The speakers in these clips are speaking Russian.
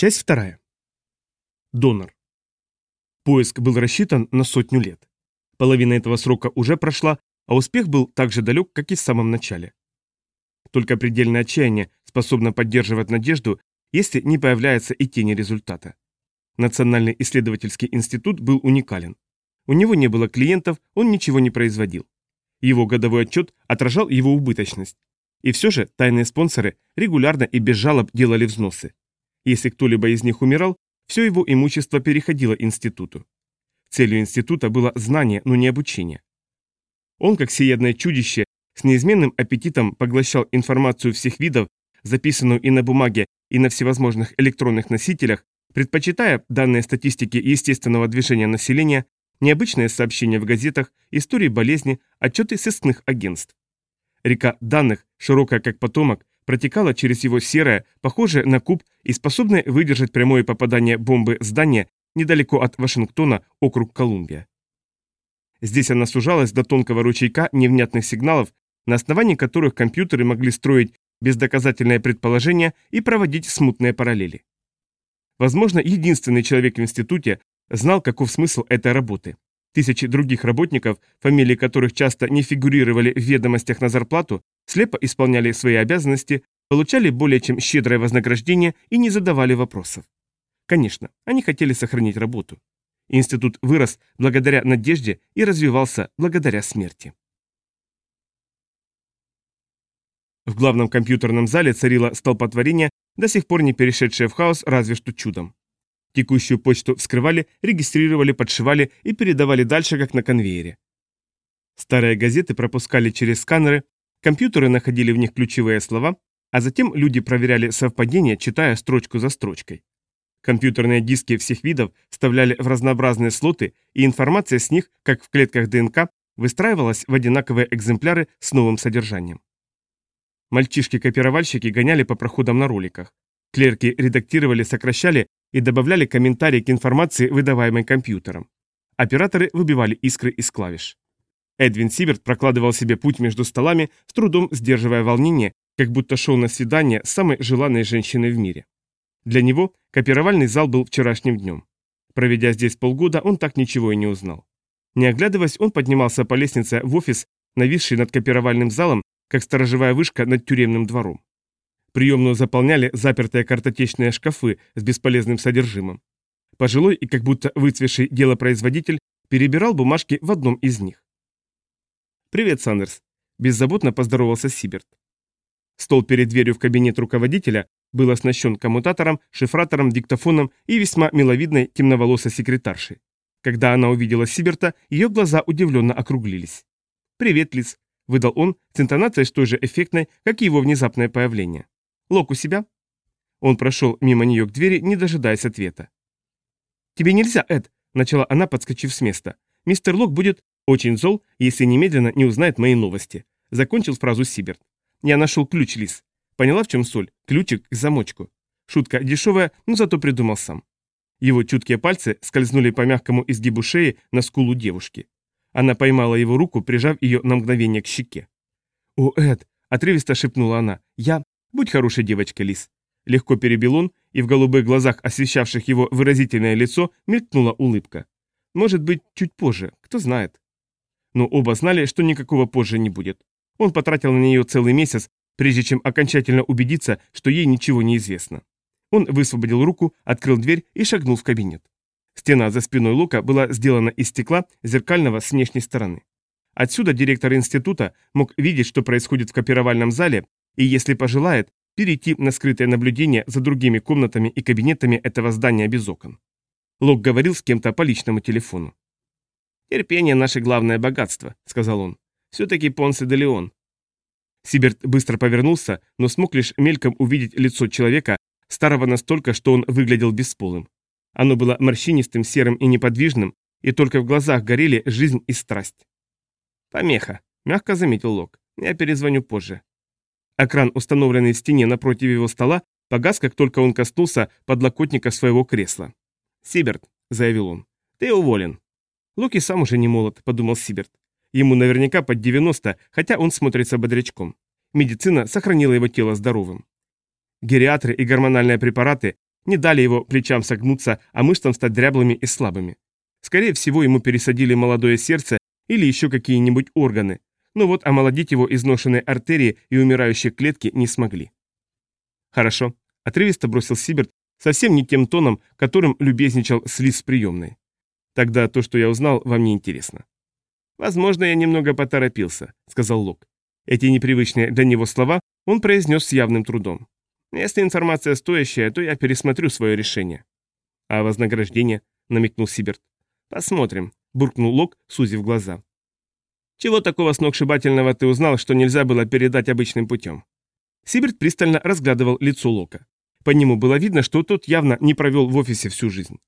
Часть вторая. Донор. Поиск был рассчитан на сотню лет. Половина этого срока уже прошла, а успех был так же далек, как и в самом начале. Только предельное отчаяние способно поддерживать надежду, если не появляется и тени результата. Национальный исследовательский институт был уникален. У него не было клиентов, он ничего не производил. Его годовой отчет отражал его убыточность. И все же тайные спонсоры регулярно и без жалоб делали взносы. Если кто-либо из них умирал, все его имущество переходило институту. Целью института было знание, но не обучение. Он, как всеядное чудище, с неизменным аппетитом поглощал информацию всех видов, записанную и на бумаге, и на всевозможных электронных носителях, предпочитая данные статистики естественного движения населения, необычные сообщения в газетах, истории болезни, отчеты сыскных агентств. Река данных, широкая как потомок, протекала через его серое, похожее на куб и способное выдержать прямое попадание бомбы здание недалеко от Вашингтона, округ Колумбия. Здесь она сужалась до тонкого ручейка невнятных сигналов, на основании которых компьютеры могли строить бездоказательные предположения и проводить смутные параллели. Возможно, единственный человек в институте знал, каков смысл этой работы. Тысячи других работников, фамилии которых часто не фигурировали в ведомостях на зарплату, слепо исполняли свои обязанности, получали более чем щедрое вознаграждение и не задавали вопросов. Конечно, они хотели сохранить работу. Институт вырос благодаря надежде и развивался благодаря смерти. В главном компьютерном зале царило столпотворение, до сих пор не перешедшее в хаос разве что чудом. Текущую почту вскрывали, регистрировали, подшивали и передавали дальше, как на конвейере. Старые газеты пропускали через сканеры, компьютеры находили в них ключевые слова, а затем люди проверяли совпадение, читая строчку за строчкой. Компьютерные диски всех видов вставляли в разнообразные слоты, и информация с них, как в клетках ДНК, выстраивалась в одинаковые экземпляры с новым содержанием. Мальчишки-копировальщики гоняли по проходам на роликах. Клерки редактировали, сокращали и добавляли комментарии к информации, выдаваемой компьютером. Операторы выбивали искры из клавиш. Эдвин Сиберт прокладывал себе путь между столами, с трудом сдерживая волнение, как будто шел на свидание с самой желанной женщиной в мире. Для него копировальный зал был вчерашним днем. Проведя здесь полгода, он так ничего и не узнал. Не оглядываясь, он поднимался по лестнице в офис, нависший над копировальным залом, как сторожевая вышка над тюремным двором. Приемную заполняли запертые картотечные шкафы с бесполезным содержимым. Пожилой и как будто выцвевший делопроизводитель перебирал бумажки в одном из них. «Привет, Сандерс», – беззаботно поздоровался Сиберт. Стол перед дверью в кабинет руководителя был оснащен коммутатором, шифратором, диктофоном и весьма миловидной темноволосой секретаршей. Когда она увидела Сиберта, ее глаза удивленно округлились. «Привет, Лиз», – выдал он с интонацией столь же эффектной, как и его внезапное появление. Лок у себя?» Он прошел мимо нее к двери, не дожидаясь ответа. «Тебе нельзя, Эд!» – начала она, подскочив с места. «Мистер Лок будет очень зол, если немедленно не узнает мои новости», – закончил фразу Сиберт. «Я нашел ключ, Лис. Поняла, в чем соль? Ключик к замочку. Шутка дешевая, но зато придумал сам». Его чуткие пальцы скользнули по мягкому изгибу шеи на скулу девушки. Она поймала его руку, прижав ее на мгновение к щеке. «О, Эд!» – отрывисто шепнула она. «Я... «Будь хорошей девочкой, Лис». Легко перебил он, и в голубых глазах, освещавших его выразительное лицо, мелькнула улыбка. Может быть, чуть позже, кто знает. Но оба знали, что никакого позже не будет. Он потратил на нее целый месяц, прежде чем окончательно убедиться, что ей ничего не известно. Он высвободил руку, открыл дверь и шагнул в кабинет. Стена за спиной Лука была сделана из стекла, зеркального с внешней стороны. Отсюда директор института мог видеть, что происходит в копировальном зале, и, если пожелает, перейти на скрытое наблюдение за другими комнатами и кабинетами этого здания без окон. Лок говорил с кем-то по личному телефону. «Терпение – наше главное богатство», – сказал он. «Все-таки Понсе де Леон». Сиберт быстро повернулся, но смог лишь мельком увидеть лицо человека, старого настолько, что он выглядел бесполым. Оно было морщинистым, серым и неподвижным, и только в глазах горели жизнь и страсть. «Помеха», – мягко заметил Лок. «Я перезвоню позже». Экран, установленный в стене напротив его стола, погас, как только он коснулся подлокотника своего кресла. «Сиберт», — заявил он, — «ты уволен». Локи сам уже не молод, подумал Сиберт. Ему наверняка под 90, хотя он смотрится бодрячком. Медицина сохранила его тело здоровым. Гериатры и гормональные препараты Не дали его плечам согнуться, а мышцам стать дряблыми и слабыми. Скорее всего, ему пересадили молодое сердце или еще какие-нибудь органы, но вот омолодить его изношенные артерии и умирающие клетки не смогли. «Хорошо», — отрывисто бросил Сиберт, совсем не тем тоном, которым любезничал с Лиз приемной. «Тогда то, что я узнал, вам не интересно». «Возможно, я немного поторопился», — сказал Лок. Эти непривычные для него слова он произнес с явным трудом. «Если информация стоящая, то я пересмотрю свое решение». «А вознаграждение?» — намекнул Сиберт. «Посмотрим», — буркнул Лок, сузив глаза. «Чего такого сногсшибательного ты узнал, что нельзя было передать обычным путем?» Сиберт пристально разглядывал лицо Лока. По нему было видно, что тот явно не провел в офисе всю жизнь.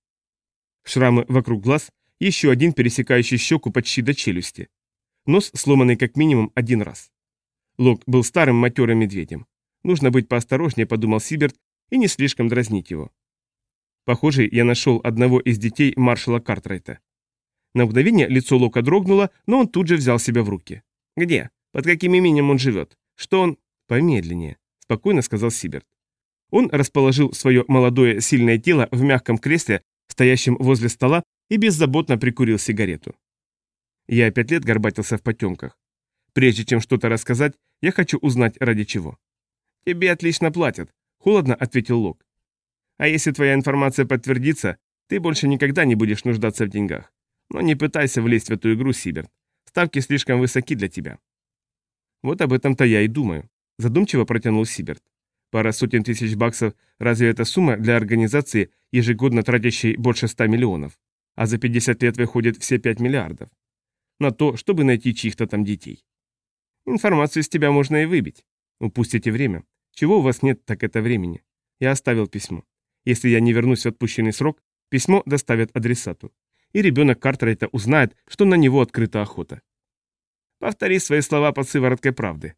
Шрамы вокруг глаз, еще один пересекающий щеку почти до челюсти. Нос сломанный как минимум один раз. Лок был старым матерым медведем. Нужно быть поосторожнее, подумал Сиберт, и не слишком дразнить его. Похоже, я нашел одного из детей маршала Картрайта. На мгновение лицо Лока дрогнуло, но он тут же взял себя в руки. «Где? Под каким именем он живет? Что он...» «Помедленнее», — спокойно сказал Сиберт. Он расположил свое молодое сильное тело в мягком кресле, стоящем возле стола, и беззаботно прикурил сигарету. Я пять лет горбатился в потемках. Прежде чем что-то рассказать, я хочу узнать ради чего. «Тебе отлично платят», — холодно ответил Лок. «А если твоя информация подтвердится, ты больше никогда не будешь нуждаться в деньгах. Но не пытайся влезть в эту игру, Сиберт. Ставки слишком высоки для тебя». «Вот об этом-то я и думаю», — задумчиво протянул Сиберт. Пара сотен тысяч баксов – разве это сумма для организации, ежегодно тратящей больше 100 миллионов? А за 50 лет выходит все 5 миллиардов. На то, чтобы найти чьих-то там детей. Информацию из тебя можно и выбить. Упустите время. Чего у вас нет, так это времени. Я оставил письмо. Если я не вернусь в отпущенный срок, письмо доставят адресату. И ребенок Картрайта узнает, что на него открыта охота. Повтори свои слова под сывороткой правды.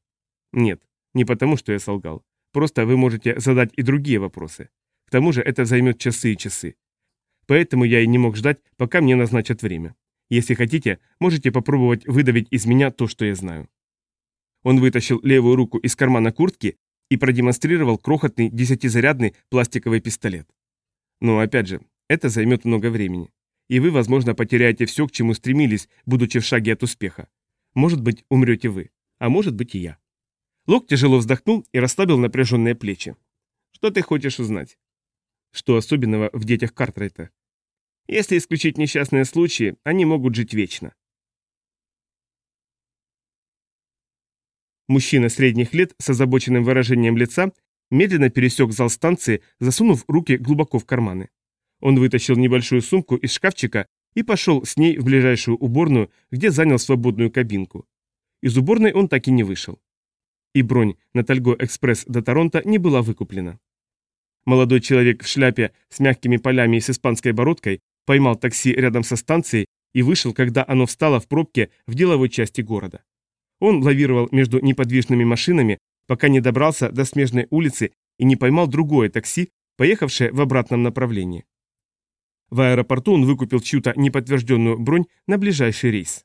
Нет, не потому, что я солгал. Просто вы можете задать и другие вопросы. К тому же это займет часы и часы. Поэтому я и не мог ждать, пока мне назначат время. Если хотите, можете попробовать выдавить из меня то, что я знаю. Он вытащил левую руку из кармана куртки и продемонстрировал крохотный десятизарядный пластиковый пистолет. Но опять же, это займет много времени. И вы, возможно, потеряете все, к чему стремились, будучи в шаге от успеха. Может быть, умрете вы, а может быть и я. Лок тяжело вздохнул и расслабил напряженные плечи. «Что ты хочешь узнать?» «Что особенного в детях Картрайта?» «Если исключить несчастные случаи, они могут жить вечно». Мужчина средних лет с озабоченным выражением лица медленно пересек зал станции, засунув руки глубоко в карманы. Он вытащил небольшую сумку из шкафчика и пошел с ней в ближайшую уборную, где занял свободную кабинку. Из уборной он так и не вышел и бронь на Тальго Экспресс до Торонто не была выкуплена. Молодой человек в шляпе с мягкими полями и с испанской бородкой поймал такси рядом со станцией и вышел, когда оно встало в пробке в деловой части города. Он лавировал между неподвижными машинами, пока не добрался до смежной улицы и не поймал другое такси, поехавшее в обратном направлении. В аэропорту он выкупил чью-то неподтвержденную бронь на ближайший рейс.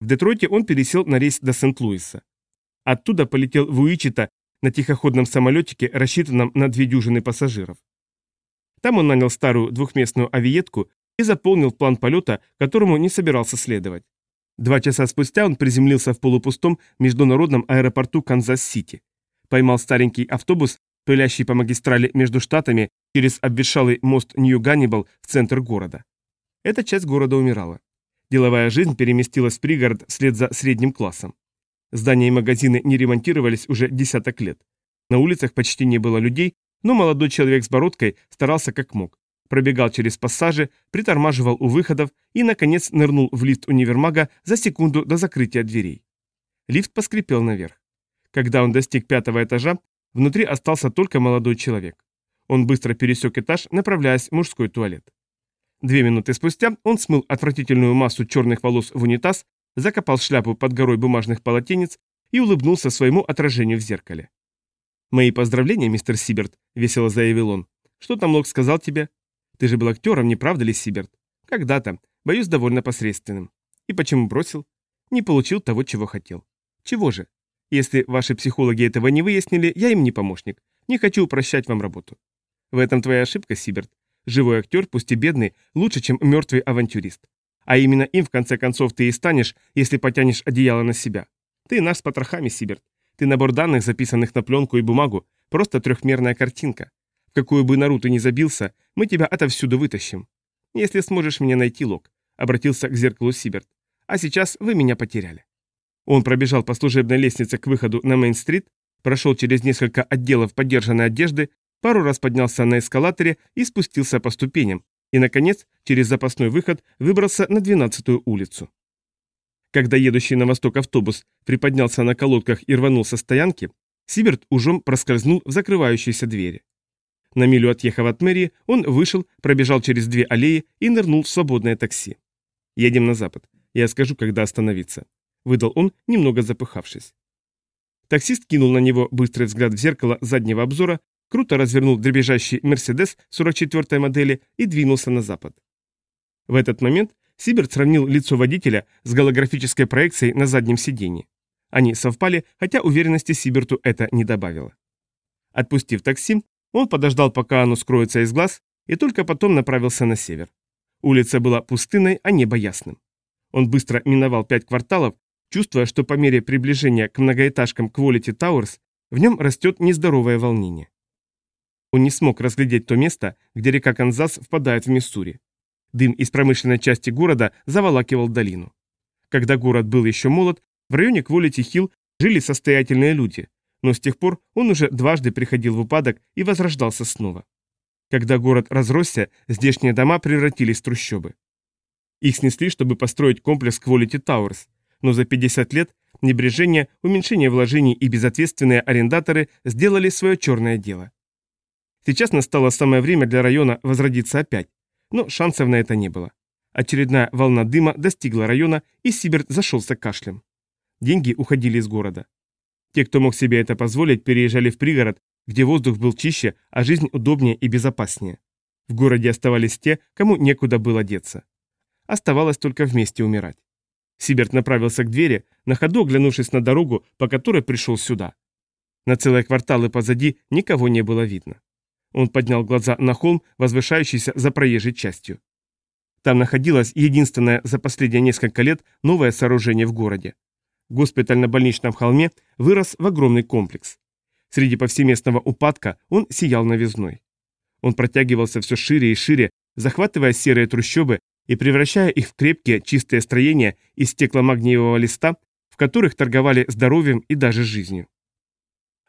В Детройте он пересел на рейс до Сент-Луиса. Оттуда полетел в Уичита на тихоходном самолетике, рассчитанном на две дюжины пассажиров. Там он нанял старую двухместную авиетку и заполнил план полета, которому не собирался следовать. Два часа спустя он приземлился в полупустом международном аэропорту Канзас-Сити. Поймал старенький автобус, пылящий по магистрали между штатами через обветшалый мост Нью-Ганнибал в центр города. Эта часть города умирала. Деловая жизнь переместилась в пригород вслед за средним классом. Здания и магазины не ремонтировались уже десяток лет. На улицах почти не было людей, но молодой человек с бородкой старался как мог. Пробегал через пассажи, притормаживал у выходов и, наконец, нырнул в лифт универмага за секунду до закрытия дверей. Лифт поскрипел наверх. Когда он достиг пятого этажа, внутри остался только молодой человек. Он быстро пересек этаж, направляясь в мужской туалет. Две минуты спустя он смыл отвратительную массу черных волос в унитаз закопал шляпу под горой бумажных полотенец и улыбнулся своему отражению в зеркале. «Мои поздравления, мистер Сиберт», — весело заявил он. «Что там Лок сказал тебе? Ты же был актером, не правда ли, Сиберт? Когда-то, боюсь, довольно посредственным. И почему бросил? Не получил того, чего хотел. Чего же? Если ваши психологи этого не выяснили, я им не помощник. Не хочу упрощать вам работу. В этом твоя ошибка, Сиберт. Живой актер, пусть и бедный, лучше, чем мертвый авантюрист. А именно им, в конце концов, ты и станешь, если потянешь одеяло на себя. Ты наш с потрохами, Сиберт. Ты набор данных, записанных на пленку и бумагу, просто трехмерная картинка. В какую бы нору ты ни забился, мы тебя отовсюду вытащим. Если сможешь меня найти, Лок, обратился к зеркалу Сиберт. А сейчас вы меня потеряли. Он пробежал по служебной лестнице к выходу на Мейн-стрит, прошел через несколько отделов поддержанной одежды, пару раз поднялся на эскалаторе и спустился по ступеням, и, наконец, через запасной выход выбрался на 12-ю улицу. Когда едущий на восток автобус приподнялся на колодках и рванул со стоянки, Сиберт ужом проскользнул в закрывающиеся двери. На милю отъехав от мэрии, он вышел, пробежал через две аллеи и нырнул в свободное такси. «Едем на запад. Я скажу, когда остановиться», — выдал он, немного запыхавшись. Таксист кинул на него быстрый взгляд в зеркало заднего обзора, круто развернул дребезжащий «Мерседес» 44-й модели и двинулся на запад. В этот момент Сиберт сравнил лицо водителя с голографической проекцией на заднем сиденье. Они совпали, хотя уверенности Сиберту это не добавило. Отпустив такси, он подождал, пока оно скроется из глаз, и только потом направился на север. Улица была пустынной, а небо ясным. Он быстро миновал пять кварталов, чувствуя, что по мере приближения к многоэтажкам Quality Towers в нем растет нездоровое волнение. Он не смог разглядеть то место, где река Канзас впадает в Миссури. Дым из промышленной части города заволакивал долину. Когда город был еще молод, в районе Hill жили состоятельные люди, но с тех пор он уже дважды приходил в упадок и возрождался снова. Когда город разросся, здешние дома превратились в трущобы. Их снесли, чтобы построить комплекс Quality Towers, но за 50 лет небрежение, уменьшение вложений и безответственные арендаторы сделали свое черное дело. Сейчас настало самое время для района возродиться опять, но шансов на это не было. Очередная волна дыма достигла района, и Сиберт зашелся кашлем. Деньги уходили из города. Те, кто мог себе это позволить, переезжали в пригород, где воздух был чище, а жизнь удобнее и безопаснее. В городе оставались те, кому некуда было деться. Оставалось только вместе умирать. Сиберт направился к двери, на ходу оглянувшись на дорогу, по которой пришел сюда. На целые кварталы позади никого не было видно. Он поднял глаза на холм, возвышающийся за проезжей частью. Там находилось единственное за последние несколько лет новое сооружение в городе. Госпиталь на больничном холме вырос в огромный комплекс. Среди повсеместного упадка он сиял новизной. Он протягивался все шире и шире, захватывая серые трущобы и превращая их в крепкие, чистые строения из стекломагниевого листа, в которых торговали здоровьем и даже жизнью.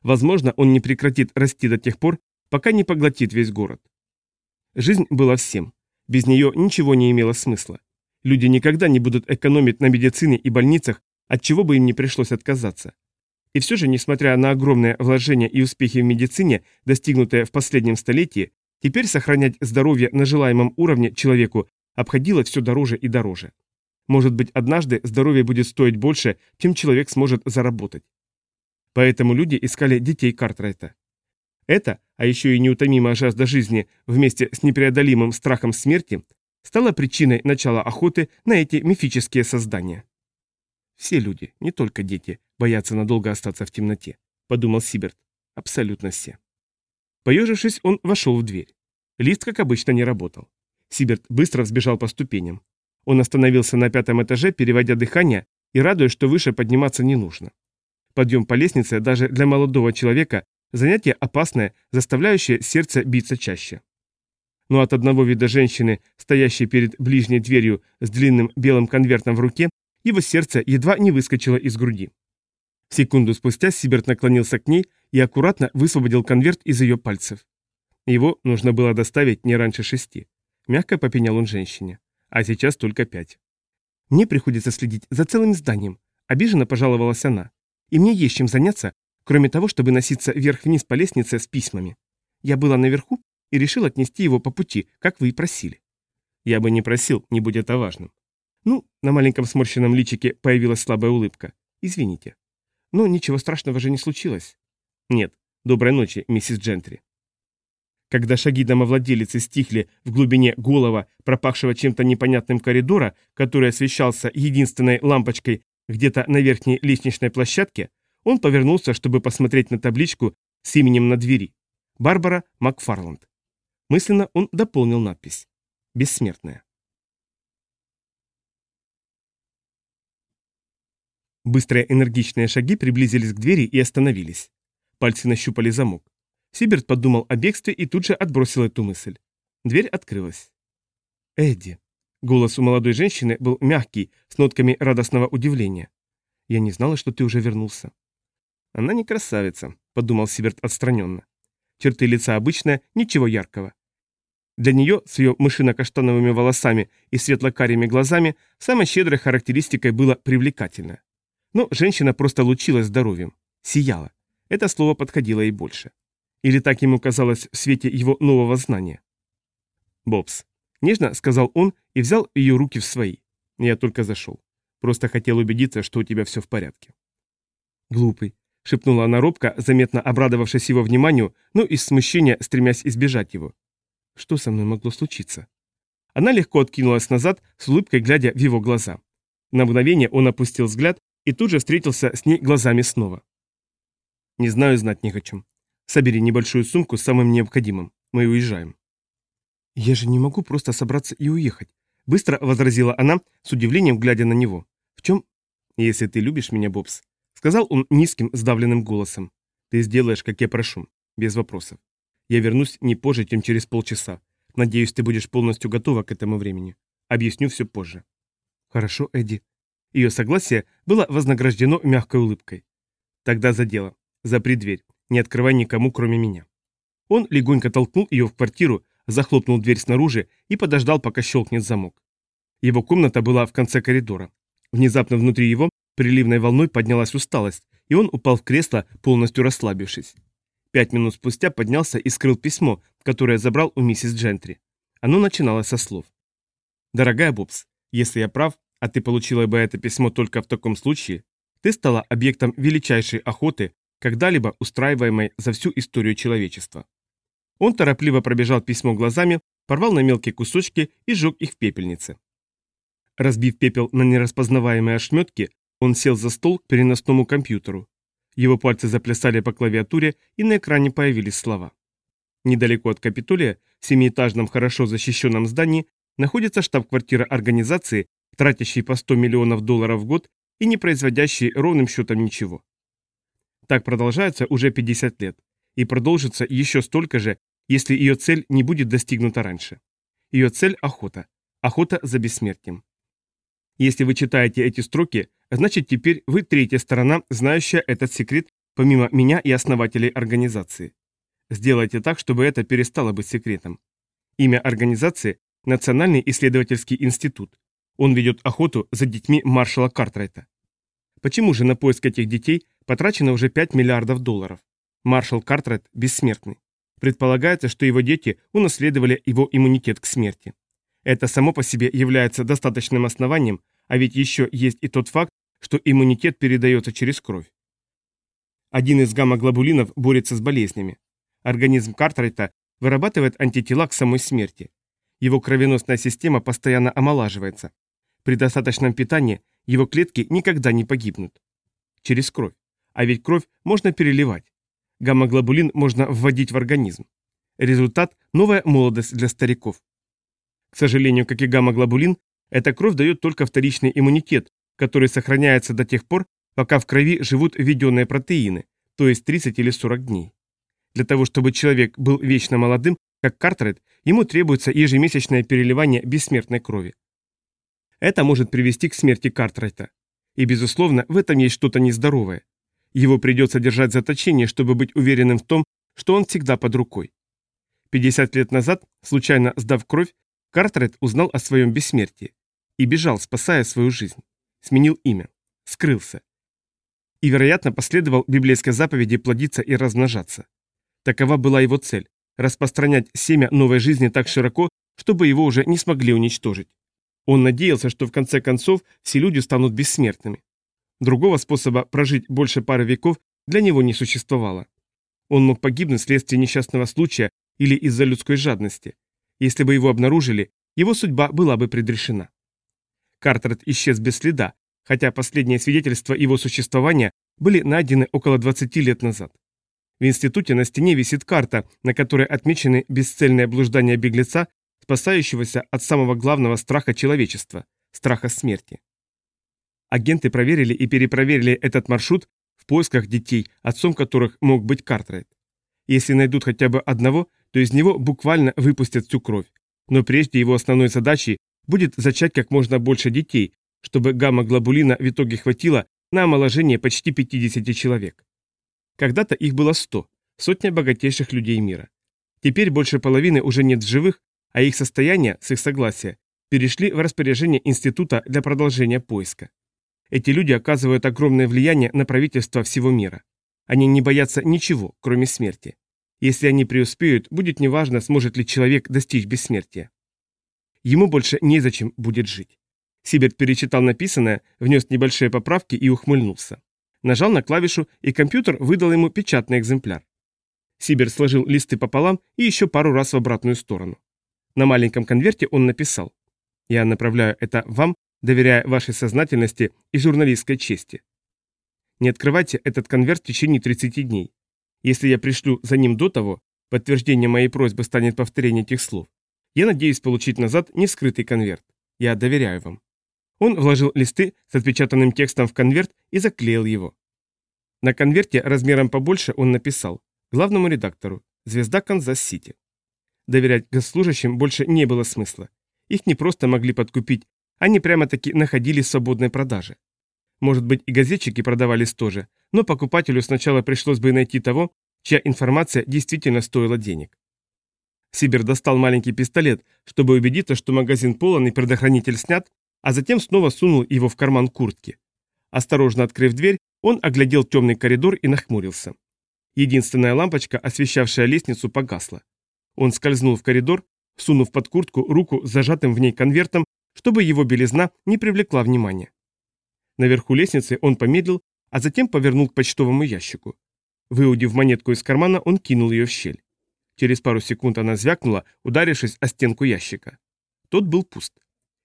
Возможно, он не прекратит расти до тех пор, пока не поглотит весь город. Жизнь была всем. Без нее ничего не имело смысла. Люди никогда не будут экономить на медицине и больницах, от чего бы им не пришлось отказаться. И все же, несмотря на огромные вложения и успехи в медицине, достигнутые в последнем столетии, теперь сохранять здоровье на желаемом уровне человеку обходило все дороже и дороже. Может быть, однажды здоровье будет стоить больше, чем человек сможет заработать. Поэтому люди искали детей Картрайта. Это, а еще и неутомимая жажда жизни вместе с непреодолимым страхом смерти, стало причиной начала охоты на эти мифические создания. Все люди, не только дети, боятся надолго остаться в темноте, подумал Сиберт. Абсолютно все. Поежившись, он вошел в дверь. Лист, как обычно, не работал. Сиберт быстро взбежал по ступеням. Он остановился на пятом этаже, переводя дыхание и радуясь, что выше подниматься не нужно. Подъем по лестнице даже для молодого человека – занятие опасное, заставляющее сердце биться чаще. Но от одного вида женщины, стоящей перед ближней дверью с длинным белым конвертом в руке, его сердце едва не выскочило из груди. Секунду спустя Сиберт наклонился к ней и аккуратно высвободил конверт из ее пальцев. Его нужно было доставить не раньше шести. Мягко попенял он женщине. А сейчас только пять. Мне приходится следить за целым зданием. Обиженно пожаловалась она. И мне есть чем заняться, кроме того, чтобы носиться вверх-вниз по лестнице с письмами. Я была наверху и решил отнести его по пути, как вы и просили. Я бы не просил, не будь это важным. Ну, на маленьком сморщенном личике появилась слабая улыбка. Извините. Но ничего страшного же не случилось. Нет. Доброй ночи, миссис Джентри. Когда шаги домовладелицы стихли в глубине голова, пропахшего чем-то непонятным коридора, который освещался единственной лампочкой где-то на верхней лестничной площадке, он повернулся, чтобы посмотреть на табличку с именем на двери. Барбара Макфарланд. Мысленно он дополнил надпись. Бессмертная. Быстрые энергичные шаги приблизились к двери и остановились. Пальцы нащупали замок. Сиберт подумал о бегстве и тут же отбросил эту мысль. Дверь открылась. «Эдди». Голос у молодой женщины был мягкий, с нотками радостного удивления. «Я не знала, что ты уже вернулся». «Она не красавица», — подумал Сиберт отстраненно. Черты лица обычные, ничего яркого. Для нее, с ее мышино-каштановыми волосами и светло-карими глазами, самой щедрой характеристикой было привлекательно. Но женщина просто лучилась здоровьем, сияла. Это слово подходило ей больше. Или так ему казалось в свете его нового знания. «Бобс», — нежно сказал он и взял ее руки в свои. «Я только зашел. Просто хотел убедиться, что у тебя все в порядке». «Глупый», — шепнула она робко, заметно обрадовавшись его вниманию, но из смущения стремясь избежать его. «Что со мной могло случиться?» Она легко откинулась назад, с улыбкой глядя в его глаза. На мгновение он опустил взгляд и тут же встретился с ней глазами снова. «Не знаю, знать не хочу. Собери небольшую сумку с самым необходимым. Мы уезжаем». «Я же не могу просто собраться и уехать», — быстро возразила она, с удивлением глядя на него. «В чем...» «Если ты любишь меня, Бобс», — сказал он низким, сдавленным голосом. «Ты сделаешь, как я прошу, без вопросов. Я вернусь не позже, чем через полчаса. Надеюсь, ты будешь полностью готова к этому времени. Объясню все позже». «Хорошо, Эдди», ее согласие было вознаграждено мягкой улыбкой. Тогда за дело. Запри дверь. Не открывай никому, кроме меня. Он легонько толкнул ее в квартиру, захлопнул дверь снаружи и подождал, пока щелкнет замок. Его комната была в конце коридора. Внезапно внутри его приливной волной поднялась усталость, и он упал в кресло, полностью расслабившись. Пять минут спустя поднялся и скрыл письмо, которое забрал у миссис Джентри. Оно начиналось со слов. «Дорогая Бобс, если я прав, а ты получила бы это письмо только в таком случае, ты стала объектом величайшей охоты, когда-либо устраиваемой за всю историю человечества. Он торопливо пробежал письмо глазами, порвал на мелкие кусочки и сжег их в пепельнице. Разбив пепел на нераспознаваемые ошметки, он сел за стол к переносному компьютеру. Его пальцы заплясали по клавиатуре, и на экране появились слова. Недалеко от Капитолия, в семиэтажном хорошо защищенном здании, находится штаб-квартира организации, тратящий по 100 миллионов долларов в год и не производящий ровным счетом ничего. Так продолжается уже 50 лет, и продолжится еще столько же, если ее цель не будет достигнута раньше. Ее цель – охота. Охота за бессмертием. Если вы читаете эти строки, значит теперь вы третья сторона, знающая этот секрет, помимо меня и основателей организации. Сделайте так, чтобы это перестало быть секретом. Имя организации – Национальный исследовательский институт, он ведет охоту за детьми маршала Картрайта. Почему же на поиск этих детей потрачено уже 5 миллиардов долларов? Маршал Картрайт бессмертный. Предполагается, что его дети унаследовали его иммунитет к смерти. Это само по себе является достаточным основанием, а ведь еще есть и тот факт, что иммунитет передается через кровь. Один из гамма-глобулинов борется с болезнями. Организм Картрайта вырабатывает антитела к самой смерти. Его кровеносная система постоянно омолаживается. При достаточном питании его клетки никогда не погибнут. Через кровь. А ведь кровь можно переливать. Гамма-глобулин можно вводить в организм. Результат – новая молодость для стариков. К сожалению, как и гамма-глобулин, эта кровь дает только вторичный иммунитет, который сохраняется до тех пор, пока в крови живут введенные протеины, то есть 30 или 40 дней. Для того, чтобы человек был вечно молодым, как Картрайт, ему требуется ежемесячное переливание бессмертной крови. Это может привести к смерти Картрайта. И, безусловно, в этом есть что-то нездоровое. Его придется держать в заточении, чтобы быть уверенным в том, что он всегда под рукой. 50 лет назад, случайно сдав кровь, Картрайт узнал о своем бессмертии и бежал, спасая свою жизнь. Сменил имя. Скрылся. И, вероятно, последовал библейской заповеди плодиться и размножаться. Такова была его цель – распространять семя новой жизни так широко, чтобы его уже не смогли уничтожить. Он надеялся, что в конце концов все люди станут бессмертными. Другого способа прожить больше пары веков для него не существовало. Он мог погибнуть вследствие несчастного случая или из-за людской жадности. Если бы его обнаружили, его судьба была бы предрешена. Картрет исчез без следа, хотя последние свидетельства его существования были найдены около 20 лет назад. В институте на стене висит карта, на которой отмечены бесцельные блуждания беглеца, спасающегося от самого главного страха человечества – страха смерти. Агенты проверили и перепроверили этот маршрут в поисках детей, отцом которых мог быть Картрайт. Если найдут хотя бы одного, то из него буквально выпустят всю кровь. Но прежде его основной задачей будет зачать как можно больше детей, чтобы гамма-глобулина в итоге хватило на омоложение почти 50 человек. Когда-то их было 100, сотня богатейших людей мира. Теперь больше половины уже нет в живых, а их состояние, с их согласия, перешли в распоряжение института для продолжения поиска. Эти люди оказывают огромное влияние на правительство всего мира. Они не боятся ничего, кроме смерти. Если они преуспеют, будет неважно, сможет ли человек достичь бессмертия. Ему больше незачем будет жить. Сиберт перечитал написанное, внес небольшие поправки и ухмыльнулся. Нажал на клавишу, и компьютер выдал ему печатный экземпляр. Сиберт сложил листы пополам и еще пару раз в обратную сторону. На маленьком конверте он написал «Я направляю это вам, доверяя вашей сознательности и журналистской чести. Не открывайте этот конверт в течение 30 дней. Если я пришлю за ним до того, подтверждение моей просьбы станет повторением этих слов. Я надеюсь получить назад невскрытый конверт. Я доверяю вам». Он вложил листы с отпечатанным текстом в конверт и заклеил его. На конверте размером побольше он написал главному редактору «Звезда Канзас-Сити». Доверять госслужащим больше не было смысла. Их не просто могли подкупить, они прямо-таки находились в свободной продаже. Может быть, и газетчики продавались тоже, но покупателю сначала пришлось бы найти того, чья информация действительно стоила денег. Сибир достал маленький пистолет, чтобы убедиться, что магазин полон и предохранитель снят, а затем снова сунул его в карман куртки. Осторожно открыв дверь, он оглядел темный коридор и нахмурился. Единственная лампочка, освещавшая лестницу, погасла. Он скользнул в коридор, сунув под куртку руку с зажатым в ней конвертом, чтобы его белизна не привлекла внимания. Наверху лестницы он помедлил, а затем повернул к почтовому ящику. Выудив монетку из кармана, он кинул ее в щель. Через пару секунд она звякнула, ударившись о стенку ящика. Тот был пуст.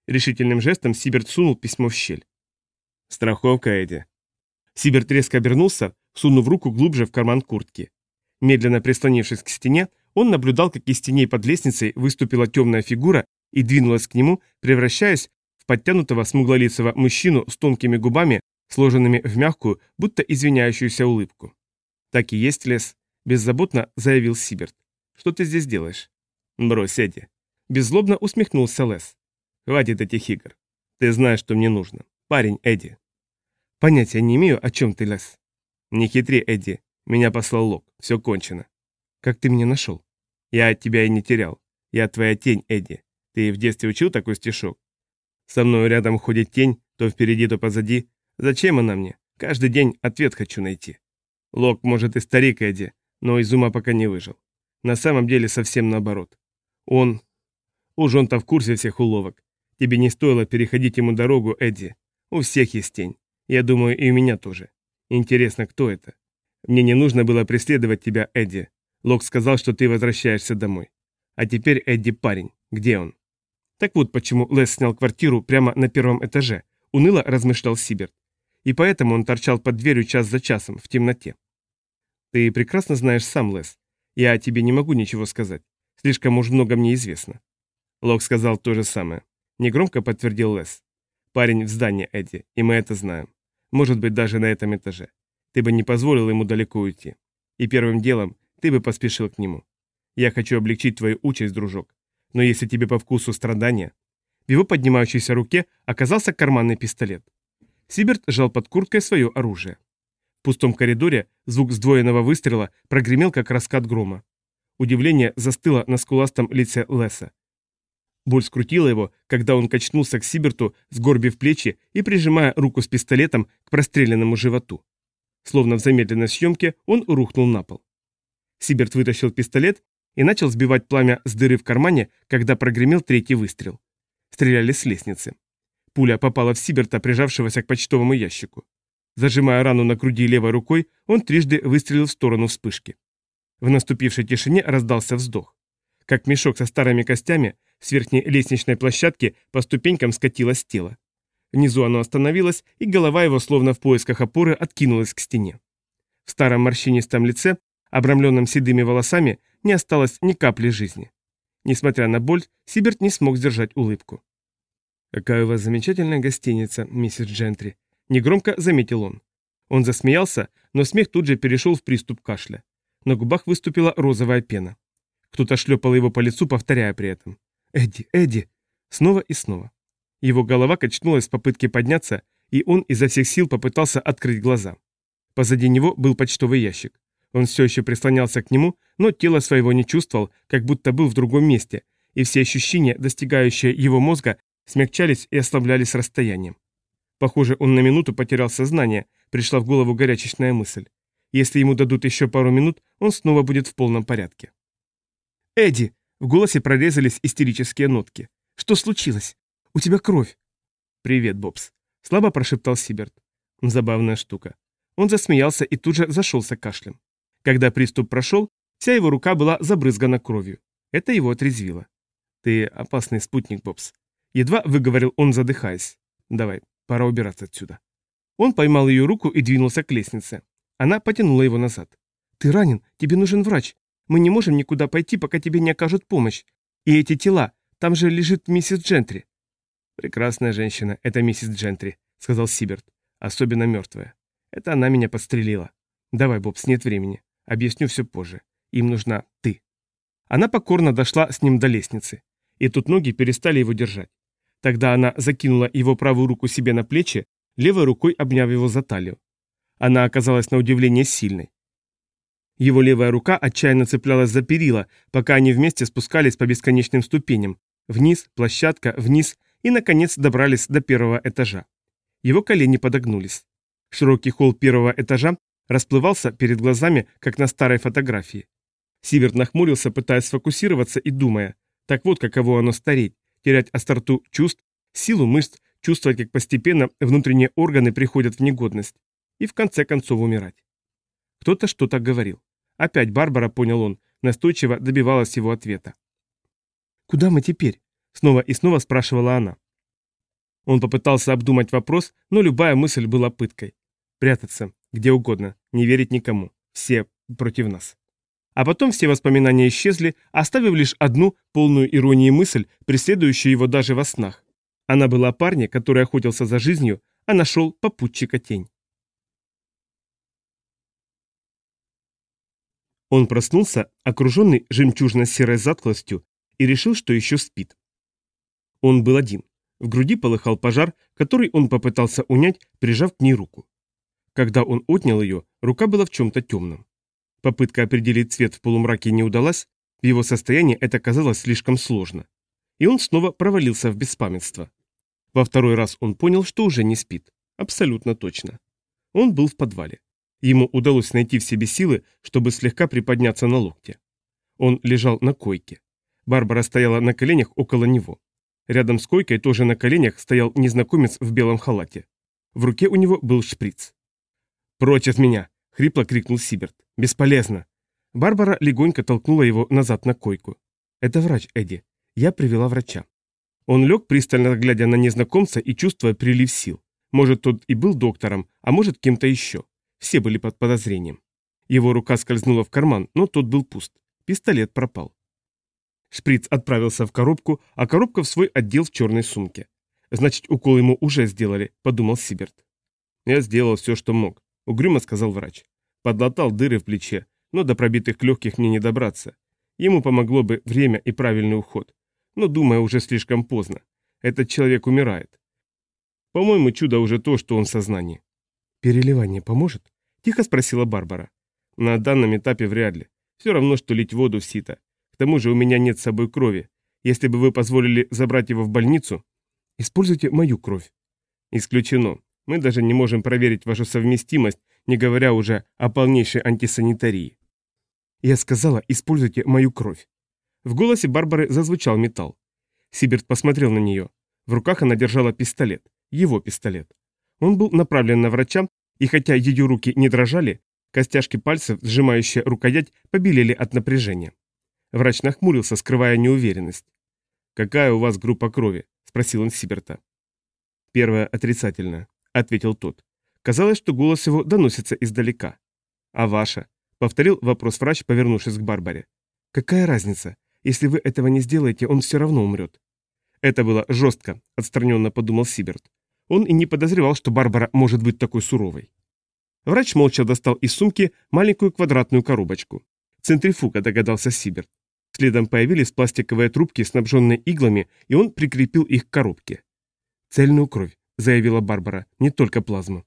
Решительным жестом Сиберт сунул письмо в щель. «Страховка, Эдди». Сиберт резко обернулся, сунув руку глубже в карман куртки. Медленно прислонившись к стене, он наблюдал, как из теней под лестницей выступила темная фигура и двинулась к нему, превращаясь в подтянутого смуглолицего мужчину с тонкими губами, сложенными в мягкую, будто извиняющуюся улыбку. «Так и есть, Лес», — беззаботно заявил Сиберт. «Что ты здесь делаешь?» «Брось, Эдди». Беззлобно усмехнулся Лес. «Хватит этих игр. Ты знаешь, что мне нужно. Парень, Эдди». «Понятия не имею, о чем ты, Лес». «Не хитри, Эдди. Меня послал Лок. Все кончено». «Как ты меня нашел?» «Я от тебя и не терял. Я твоя тень, Эдди. Ты в детстве учил такой стишок? Со мной рядом ходит тень, то впереди, то позади. Зачем она мне? Каждый день ответ хочу найти. Лок, может, и старик Эдди, но из ума пока не выжил. На самом деле совсем наоборот. Он... Уж он-то в курсе всех уловок. Тебе не стоило переходить ему дорогу, Эдди. У всех есть тень. Я думаю, и у меня тоже. Интересно, кто это? Мне не нужно было преследовать тебя, Эдди. Лок сказал, что ты возвращаешься домой. А теперь Эдди парень. Где он? Так вот почему Лес снял квартиру прямо на первом этаже, уныло размышлял Сиберт. И поэтому он торчал под дверью час за часом, в темноте. Ты прекрасно знаешь сам, Лес. Я о тебе не могу ничего сказать. Слишком уж много мне известно. Лок сказал то же самое. Негромко подтвердил Лес. Парень в здании, Эдди, и мы это знаем. Может быть, даже на этом этаже. Ты бы не позволил ему далеко уйти. И первым делом ты бы поспешил к нему. Я хочу облегчить твою участь, дружок но если тебе по вкусу страдания... В его поднимающейся руке оказался карманный пистолет. Сиберт жал под курткой свое оружие. Пустом коридоре звук сдвоенного выстрела прогремел, как раскат грома. Удивление застыло на скуластом лице Леса. Боль скрутила его, когда он качнулся к Сиберту, сгорбив плечи и прижимая руку с пистолетом к простреленному животу. Словно в замедленной съемке он рухнул на пол. Сиберт вытащил пистолет и начал сбивать пламя с дыры в кармане, когда прогремел третий выстрел. Стреляли с лестницы. Пуля попала в Сиберта, прижавшегося к почтовому ящику. Зажимая рану на груди левой рукой, он трижды выстрелил в сторону вспышки. В наступившей тишине раздался вздох. Как мешок со старыми костями, с верхней лестничной площадки по ступенькам скатилось тело. Внизу оно остановилось, и голова его, словно в поисках опоры, откинулась к стене. В старом морщинистом лице Обрамленном седыми волосами не осталось ни капли жизни. Несмотря на боль, Сиберт не смог сдержать улыбку. «Какая у вас замечательная гостиница, миссис Джентри», — негромко заметил он. Он засмеялся, но смех тут же перешел в приступ кашля. На губах выступила розовая пена. Кто-то шлепал его по лицу, повторяя при этом. «Эдди, Эдди!» Снова и снова. Его голова качнулась в попытке подняться, и он изо всех сил попытался открыть глаза. Позади него был почтовый ящик. Он все еще прислонялся к нему, но тело своего не чувствовал, как будто был в другом месте, и все ощущения, достигающие его мозга, смягчались и ослаблялись расстоянием. Похоже, он на минуту потерял сознание, пришла в голову горячечная мысль. Если ему дадут еще пару минут, он снова будет в полном порядке. «Эдди!» — в голосе прорезались истерические нотки. «Что случилось? У тебя кровь!» «Привет, Бобс!» — слабо прошептал Сиберт. Забавная штука. Он засмеялся и тут же зашелся кашлем. Когда приступ прошел, вся его рука была забрызгана кровью. Это его отрезвило. «Ты опасный спутник, Бобс». Едва выговорил он, задыхаясь. «Давай, пора убираться отсюда». Он поймал ее руку и двинулся к лестнице. Она потянула его назад. «Ты ранен, тебе нужен врач. Мы не можем никуда пойти, пока тебе не окажут помощь. И эти тела, там же лежит миссис Джентри». «Прекрасная женщина, это миссис Джентри», — сказал Сиберт. «Особенно мертвая. Это она меня подстрелила. Давай, Бобс, нет времени. Объясню все позже. Им нужна ты». Она покорно дошла с ним до лестницы. И тут ноги перестали его держать. Тогда она закинула его правую руку себе на плечи, левой рукой обняв его за талию. Она оказалась на удивление сильной. Его левая рука отчаянно цеплялась за перила, пока они вместе спускались по бесконечным ступеням. Вниз, площадка, вниз, и, наконец, добрались до первого этажа. Его колени подогнулись. Широкий холл первого этажа расплывался перед глазами, как на старой фотографии. Сиверт нахмурился, пытаясь сфокусироваться и думая, так вот каково оно стареть, терять остроту чувств, силу мышц, чувствовать, как постепенно внутренние органы приходят в негодность, и в конце концов умирать. Кто-то что-то говорил. Опять Барбара, понял он, настойчиво добивалась его ответа. «Куда мы теперь?» — снова и снова спрашивала она. Он попытался обдумать вопрос, но любая мысль была пыткой. Прятаться, где угодно, не верить никому. Все против нас. А потом все воспоминания исчезли, оставив лишь одну, полную иронии мысль, преследующую его даже во снах. Она была парня, который охотился за жизнью, а нашел попутчика тень. Он проснулся, окруженный жемчужно-серой затклостью, и решил, что еще спит. Он был один. В груди полыхал пожар, который он попытался унять, прижав к ней руку. Когда он отнял ее, рука была в чем-то темном. Попытка определить цвет в полумраке не удалась, в его состоянии это казалось слишком сложно. И он снова провалился в беспамятство. Во второй раз он понял, что уже не спит. Абсолютно точно. Он был в подвале. Ему удалось найти в себе силы, чтобы слегка приподняться на локте. Он лежал на койке. Барбара стояла на коленях около него. Рядом с койкой тоже на коленях стоял незнакомец в белом халате. В руке у него был шприц. «Прочь от меня!» — хрипло крикнул Сиберт. «Бесполезно!» Барбара легонько толкнула его назад на койку. «Это врач, Эдди. Я привела врача». Он лег, пристально глядя на незнакомца и чувствуя прилив сил. Может, тот и был доктором, а может, кем-то еще. Все были под подозрением. Его рука скользнула в карман, но тот был пуст. Пистолет пропал. Шприц отправился в коробку, а коробка в свой отдел в черной сумке. Значит, укол ему уже сделали, подумал Сиберт. Я сделал все, что мог, угрюмо сказал врач. Подлатал дыры в плече, но до пробитых легких мне не добраться. Ему помогло бы время и правильный уход. Но, думаю, уже слишком поздно. Этот человек умирает. По-моему, чудо уже то, что он в сознании. «Переливание поможет?» – тихо спросила Барбара. «На данном этапе вряд ли. Все равно, что лить воду в сито. К тому же у меня нет с собой крови. Если бы вы позволили забрать его в больницу...» «Используйте мою кровь». «Исключено. Мы даже не можем проверить вашу совместимость, не говоря уже о полнейшей антисанитарии». «Я сказала, используйте мою кровь». В голосе Барбары зазвучал металл. Сиберт посмотрел на нее. В руках она держала пистолет. Его пистолет. Он был направлен на врача, и хотя ее руки не дрожали, костяшки пальцев, сжимающие рукоять, побелели от напряжения. Врач нахмурился, скрывая неуверенность. «Какая у вас группа крови?» – спросил он Сиберта. «Первая отрицательная», – ответил тот. Казалось, что голос его доносится издалека. «А ваша?» — повторил вопрос врач, повернувшись к Барбаре. «Какая разница? Если вы этого не сделаете, он все равно умрет». Это было жестко, отстраненно подумал Сиберт. Он и не подозревал, что Барбара может быть такой суровой. Врач молча достал из сумки маленькую квадратную коробочку. Центрифуга, догадался Сиберт. Следом появились пластиковые трубки, снабженные иглами, и он прикрепил их к коробке. «Цельную кровь», — заявила Барбара, — «не только плазму».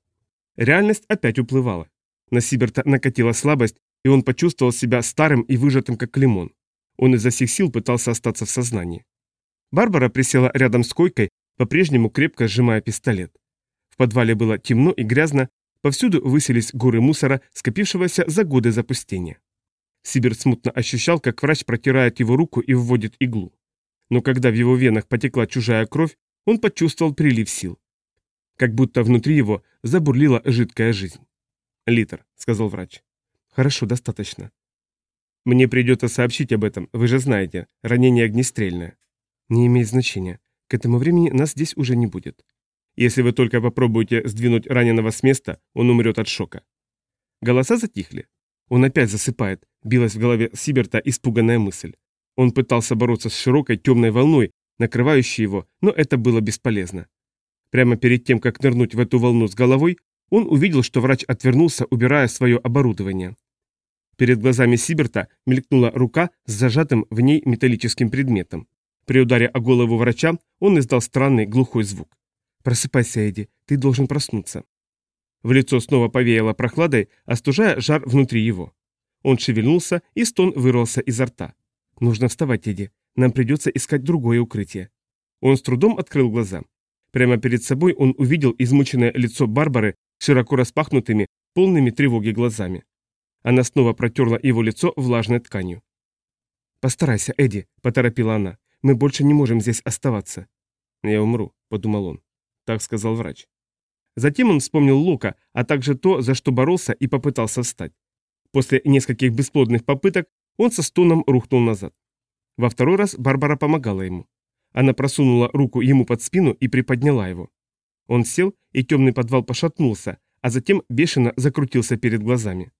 Реальность опять уплывала. На Сиберта накатила слабость, и он почувствовал себя старым и выжатым, как лимон. Он изо всех сил пытался остаться в сознании. Барбара присела рядом с койкой, по-прежнему крепко сжимая пистолет. В подвале было темно и грязно, повсюду высились горы мусора, скопившегося за годы запустения. Сиберт смутно ощущал, как врач протирает его руку и вводит иглу. Но когда в его венах потекла чужая кровь, он почувствовал прилив сил. Как будто внутри его забурлила жидкая жизнь. «Литр», — сказал врач. «Хорошо, достаточно». «Мне придется сообщить об этом, вы же знаете, ранение огнестрельное». «Не имеет значения. К этому времени нас здесь уже не будет. Если вы только попробуете сдвинуть раненого с места, он умрет от шока». Голоса затихли. Он опять засыпает, билась в голове Сиберта испуганная мысль. Он пытался бороться с широкой темной волной, накрывающей его, но это было бесполезно. Прямо перед тем, как нырнуть в эту волну с головой, он увидел, что врач отвернулся, убирая свое оборудование. Перед глазами Сиберта мелькнула рука с зажатым в ней металлическим предметом. При ударе о голову врача он издал странный глухой звук. «Просыпайся, Эдди, ты должен проснуться». В лицо снова повеяло прохладой, остужая жар внутри его. Он шевельнулся, и стон вырвался изо рта. «Нужно вставать, Эдди. Нам придется искать другое укрытие». Он с трудом открыл глаза. Прямо перед собой он увидел измученное лицо Барбары широко распахнутыми, полными тревоги глазами. Она снова протерла его лицо влажной тканью. «Постарайся, Эдди», — поторопила она. «Мы больше не можем здесь оставаться». «Я умру», — подумал он. Так сказал врач. Затем он вспомнил Лука, а также то, за что боролся и попытался встать. После нескольких бесплодных попыток он со стоном рухнул назад. Во второй раз Барбара помогала ему. Она просунула руку ему под спину и приподняла его. Он сел, и темный подвал пошатнулся, а затем бешено закрутился перед глазами.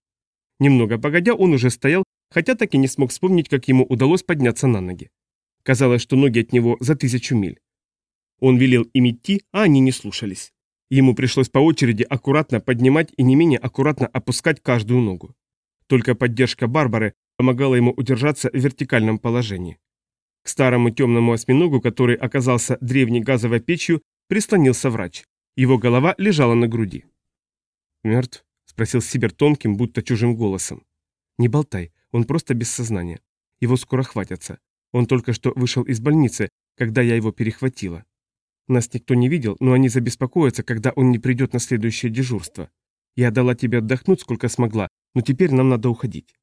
Немного погодя, он уже стоял, хотя так и не смог вспомнить, как ему удалось подняться на ноги. Казалось, что ноги от него за тысячу миль. Он велел им идти, а они не слушались. Ему пришлось по очереди аккуратно поднимать и не менее аккуратно опускать каждую ногу. Только поддержка Барбары помогала ему удержаться в вертикальном положении. К старому темному осьминогу, который оказался древней газовой печью, прислонился врач. Его голова лежала на груди. «Мертв?» – спросил Сибер тонким, будто чужим голосом. «Не болтай, он просто без сознания. Его скоро хватятся. Он только что вышел из больницы, когда я его перехватила. Нас никто не видел, но они забеспокоятся, когда он не придет на следующее дежурство. Я дала тебе отдохнуть, сколько смогла, но теперь нам надо уходить».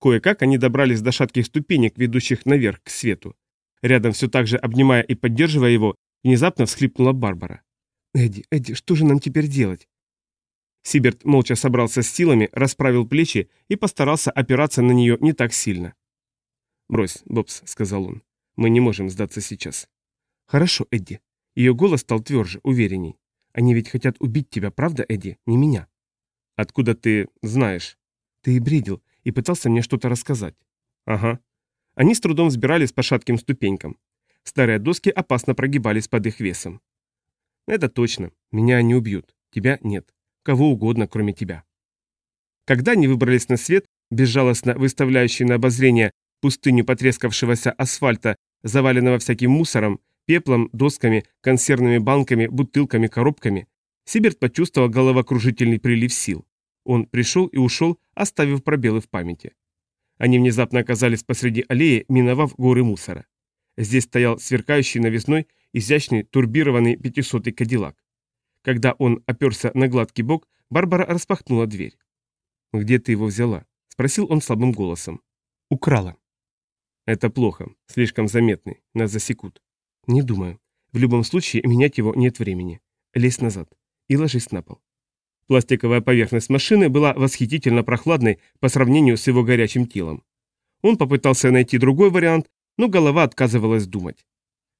Кое-как они добрались до шатких ступенек, ведущих наверх, к свету. Рядом все так же, обнимая и поддерживая его, Внезапно всхлипнула Барбара. «Эдди, Эдди, что же нам теперь делать?» Сиберт молча собрался с силами, расправил плечи и постарался опираться на нее не так сильно. «Брось, Бобс», — сказал он, — «мы не можем сдаться сейчас». «Хорошо, Эдди». Ее голос стал тверже, уверенней. «Они ведь хотят убить тебя, правда, Эдди, не меня?» «Откуда ты знаешь?» «Ты и бредил, и пытался мне что-то рассказать». «Ага». Они с трудом взбирались по шатким ступенькам. Старые доски опасно прогибались под их весом. Это точно. Меня они убьют. Тебя нет. Кого угодно, кроме тебя. Когда они выбрались на свет, безжалостно выставляющий на обозрение пустыню потрескавшегося асфальта, заваленного всяким мусором, пеплом, досками, консервными банками, бутылками, коробками, Сиберт почувствовал головокружительный прилив сил. Он пришел и ушел, оставив пробелы в памяти. Они внезапно оказались посреди аллеи, миновав горы мусора. Здесь стоял сверкающий новизной изящный турбированный пятисотый кадиллак. Когда он оперся на гладкий бок, Барбара распахнула дверь. «Где ты его взяла?» – спросил он слабым голосом. «Украла». «Это плохо. Слишком заметный. Нас засекут». «Не думаю. В любом случае, менять его нет времени. Лезь назад и ложись на пол». Пластиковая поверхность машины была восхитительно прохладной по сравнению с его горячим телом. Он попытался найти другой вариант, но голова отказывалась думать.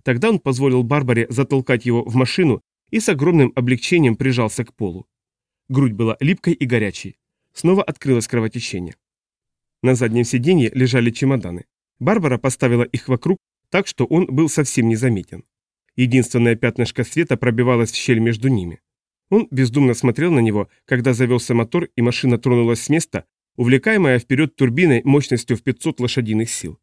Тогда он позволил Барбаре затолкать его в машину и с огромным облегчением прижался к полу. Грудь была липкой и горячей. Снова открылось кровотечение. На заднем сиденье лежали чемоданы. Барбара поставила их вокруг так, что он был совсем незаметен. Единственное пятнышко света пробивалось в щель между ними. Он бездумно смотрел на него, когда завелся мотор и машина тронулась с места, увлекаемая вперед турбиной мощностью в 500 лошадиных сил.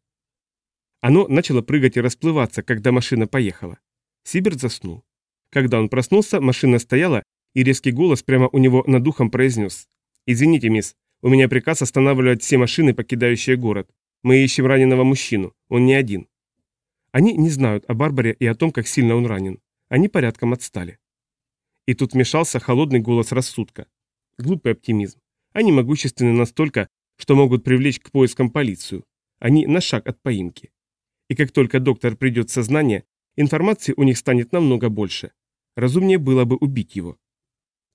Оно начало прыгать и расплываться, когда машина поехала. Сиберт заснул. Когда он проснулся, машина стояла, и резкий голос прямо у него над духом произнес. «Извините, мисс, у меня приказ останавливать все машины, покидающие город. Мы ищем раненого мужчину, он не один». Они не знают о Барбаре и о том, как сильно он ранен. Они порядком отстали. И тут вмешался холодный голос рассудка. Глупый оптимизм. Они могущественны настолько, что могут привлечь к поискам полицию. Они на шаг от поимки. И как только доктор придет в сознание, информации у них станет намного больше. Разумнее было бы убить его.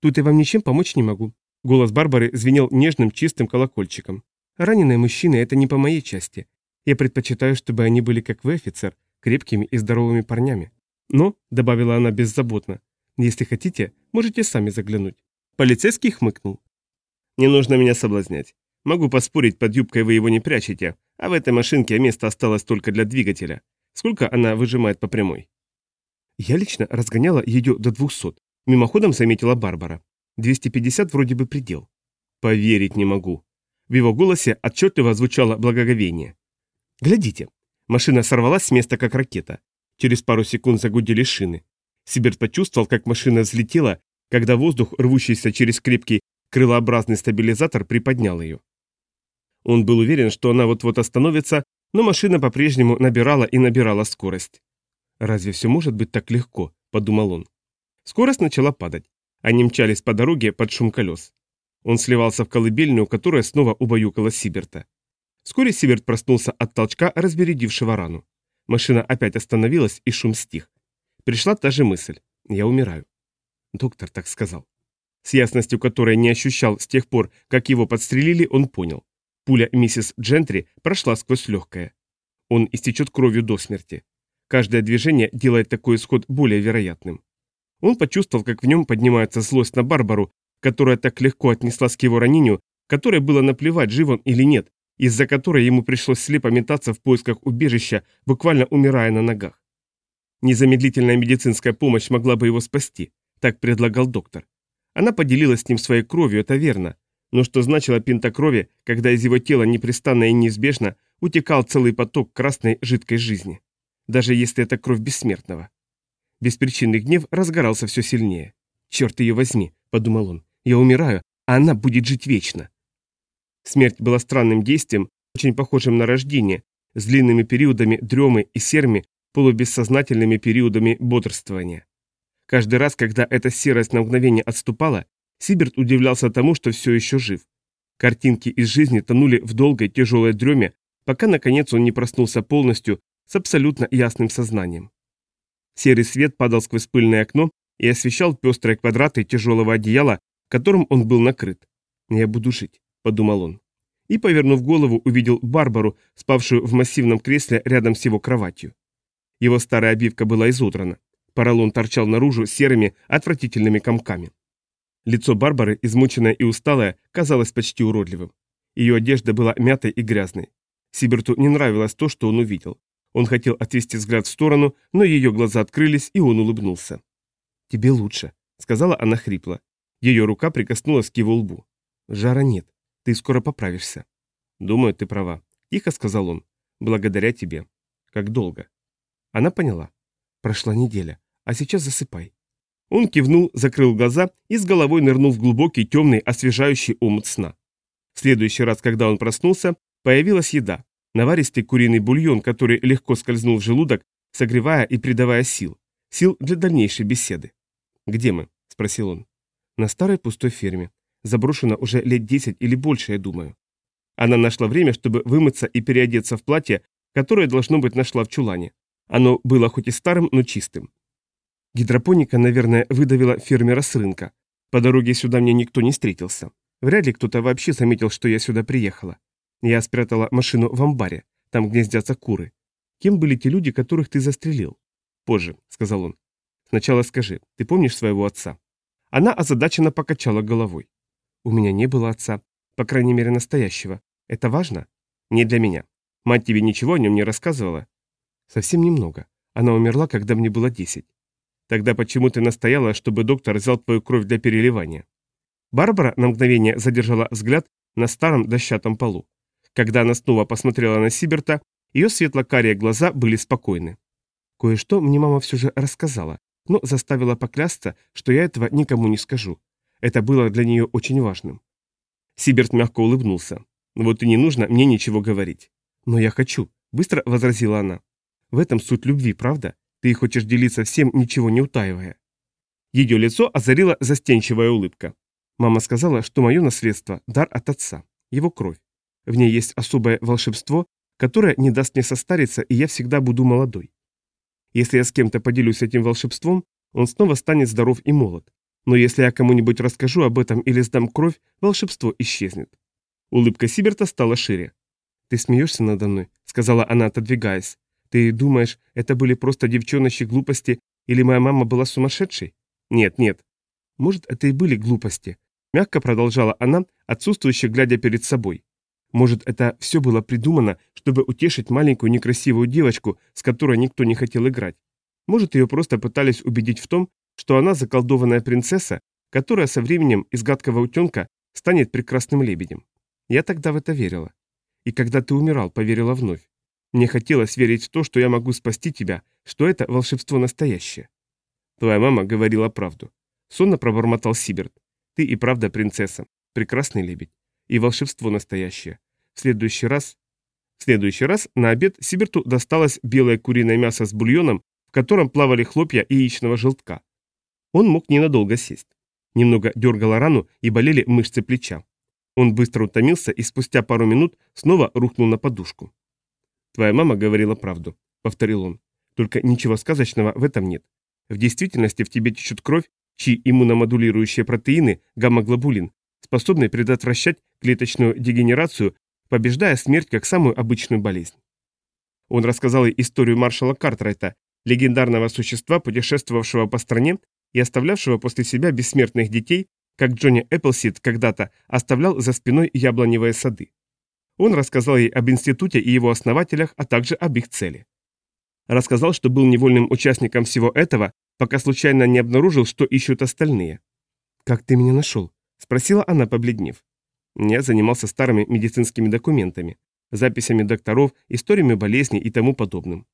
Тут я вам ничем помочь не могу. Голос Барбары звенел нежным чистым колокольчиком. Раненые мужчины – это не по моей части. Я предпочитаю, чтобы они были как вы, офицер, крепкими и здоровыми парнями. Но, добавила она беззаботно, если хотите, можете сами заглянуть. Полицейский хмыкнул. Не нужно меня соблазнять. Могу поспорить, под юбкой вы его не прячете, а в этой машинке место осталось только для двигателя. Сколько она выжимает по прямой? Я лично разгоняла ее до 200. Мимоходом заметила Барбара. 250 вроде бы предел. Поверить не могу. В его голосе отчетливо звучало благоговение. Глядите. Машина сорвалась с места, как ракета. Через пару секунд загудели шины. Сиберт почувствовал, как машина взлетела, когда воздух, рвущийся через крепкий крылообразный стабилизатор, приподнял ее. Он был уверен, что она вот-вот остановится, но машина по-прежнему набирала и набирала скорость. «Разве все может быть так легко?» – подумал он. Скорость начала падать. Они мчались по дороге под шум колес. Он сливался в колыбельную, которая снова убаюкала Сиберта. Вскоре Сиберт проснулся от толчка, разбередившего рану. Машина опять остановилась, и шум стих. Пришла та же мысль. «Я умираю». Доктор так сказал. С ясностью, которой не ощущал с тех пор, как его подстрелили, он понял. Пуля миссис Джентри прошла сквозь легкое. Он истечет кровью до смерти. Каждое движение делает такой исход более вероятным. Он почувствовал, как в нем поднимается злость на Барбару, которая так легко отнеслась к его ранению, которой было наплевать, жив он или нет, из-за которой ему пришлось слепо метаться в поисках убежища, буквально умирая на ногах. Незамедлительная медицинская помощь могла бы его спасти, так предлагал доктор. Она поделилась с ним своей кровью, это верно, но что значило пинта крови, когда из его тела непрестанно и неизбежно утекал целый поток красной жидкой жизни, даже если это кровь бессмертного. Беспричинный гнев разгорался все сильнее. «Черт ее возьми», — подумал он, — «я умираю, а она будет жить вечно». Смерть была странным действием, очень похожим на рождение, с длинными периодами дремы и серми, полубессознательными периодами бодрствования. Каждый раз, когда эта серость на мгновение отступала, Сиберт удивлялся тому, что все еще жив. Картинки из жизни тонули в долгой тяжелой дреме, пока наконец он не проснулся полностью с абсолютно ясным сознанием. Серый свет падал сквозь пыльное окно и освещал пестрые квадраты тяжелого одеяла, которым он был накрыт. «Я буду жить», — подумал он. И, повернув голову, увидел Барбару, спавшую в массивном кресле рядом с его кроватью. Его старая обивка была изодрана. Поролон торчал наружу серыми, отвратительными комками. Лицо Барбары, измученное и усталое, казалось почти уродливым. Ее одежда была мятой и грязной. Сиберту не нравилось то, что он увидел. Он хотел отвести взгляд в сторону, но ее глаза открылись, и он улыбнулся. «Тебе лучше», — сказала она хрипло. Ее рука прикоснулась к его лбу. «Жара нет. Ты скоро поправишься». «Думаю, ты права», — тихо сказал он. «Благодаря тебе». «Как долго?» Она поняла. «Прошла неделя. А сейчас засыпай». Он кивнул, закрыл глаза и с головой нырнул в глубокий, темный, освежающий омут сна. В следующий раз, когда он проснулся, появилась еда. Наваристый куриный бульон, который легко скользнул в желудок, согревая и придавая сил. Сил для дальнейшей беседы. «Где мы?» – спросил он. «На старой пустой ферме. Заброшена уже лет десять или больше, я думаю». Она нашла время, чтобы вымыться и переодеться в платье, которое, должно быть, нашла в чулане. Оно было хоть и старым, но чистым. Гидропоника, наверное, выдавила фермера с рынка. По дороге сюда мне никто не встретился. Вряд ли кто-то вообще заметил, что я сюда приехала. Я спрятала машину в амбаре, там гнездятся куры. Кем были те люди, которых ты застрелил? Позже, сказал он. Сначала скажи, ты помнишь своего отца? Она озадаченно покачала головой. У меня не было отца, по крайней мере настоящего. Это важно? Не для меня. Мать тебе ничего о нем не рассказывала? Совсем немного. Она умерла, когда мне было 10. Тогда почему ты настояла, чтобы доктор взял твою кровь для переливания? Барбара на мгновение задержала взгляд на старом дощатом полу. Когда она снова посмотрела на Сиберта, ее светло-карие глаза были спокойны. Кое-что мне мама все же рассказала, но заставила поклясться, что я этого никому не скажу. Это было для нее очень важным. Сиберт мягко улыбнулся. «Вот и не нужно мне ничего говорить». «Но я хочу», — быстро возразила она. «В этом суть любви, правда? Ты хочешь делиться всем, ничего не утаивая». Ее лицо озарила застенчивая улыбка. Мама сказала, что мое наследство – дар от отца, его кровь. В ней есть особое волшебство, которое не даст мне состариться, и я всегда буду молодой. Если я с кем-то поделюсь этим волшебством, он снова станет здоров и молод. Но если я кому-нибудь расскажу об этом или сдам кровь, волшебство исчезнет. Улыбка Сиберта стала шире. «Ты смеешься надо мной?» — сказала она, отодвигаясь. «Ты думаешь, это были просто девчоночьи глупости, или моя мама была сумасшедшей?» «Нет, нет». «Может, это и были глупости?» Мягко продолжала она, отсутствующе глядя перед собой. «Может, это все было придумано, чтобы утешить маленькую некрасивую девочку, с которой никто не хотел играть? Может, ее просто пытались убедить в том, что она заколдованная принцесса, которая со временем из гадкого утенка станет прекрасным лебедем. Я тогда в это верила. И когда ты умирал, поверила вновь. Мне хотелось верить в то, что я могу спасти тебя, что это волшебство настоящее. Твоя мама говорила правду. Сонно пробормотал Сиберт. Ты и правда принцесса, прекрасный лебедь. И волшебство настоящее. В следующий раз... В следующий раз на обед Сиберту досталось белое куриное мясо с бульоном, в котором плавали хлопья яичного желтка. Он мог ненадолго сесть. Немного дергало рану и болели мышцы плеча. Он быстро утомился и спустя пару минут снова рухнул на подушку. «Твоя мама говорила правду», — повторил он. «Только ничего сказочного в этом нет. В действительности в тебе течет кровь, чьи иммуномодулирующие протеины, гамма-глобулин, способны предотвращать клеточную дегенерацию, побеждая смерть как самую обычную болезнь». Он рассказал ей историю маршала Картрайта, легендарного существа, путешествовавшего по стране и оставлявшего после себя бессмертных детей, как Джонни Эпплсид когда-то оставлял за спиной яблоневые сады. Он рассказал ей об институте и его основателях, а также об их цели. Рассказал, что был невольным участником всего этого, пока случайно не обнаружил, что ищут остальные. «Как ты меня нашел?» – спросила она, побледнев. Я занимался старыми медицинскими документами, записями докторов, историями болезней и тому подобным.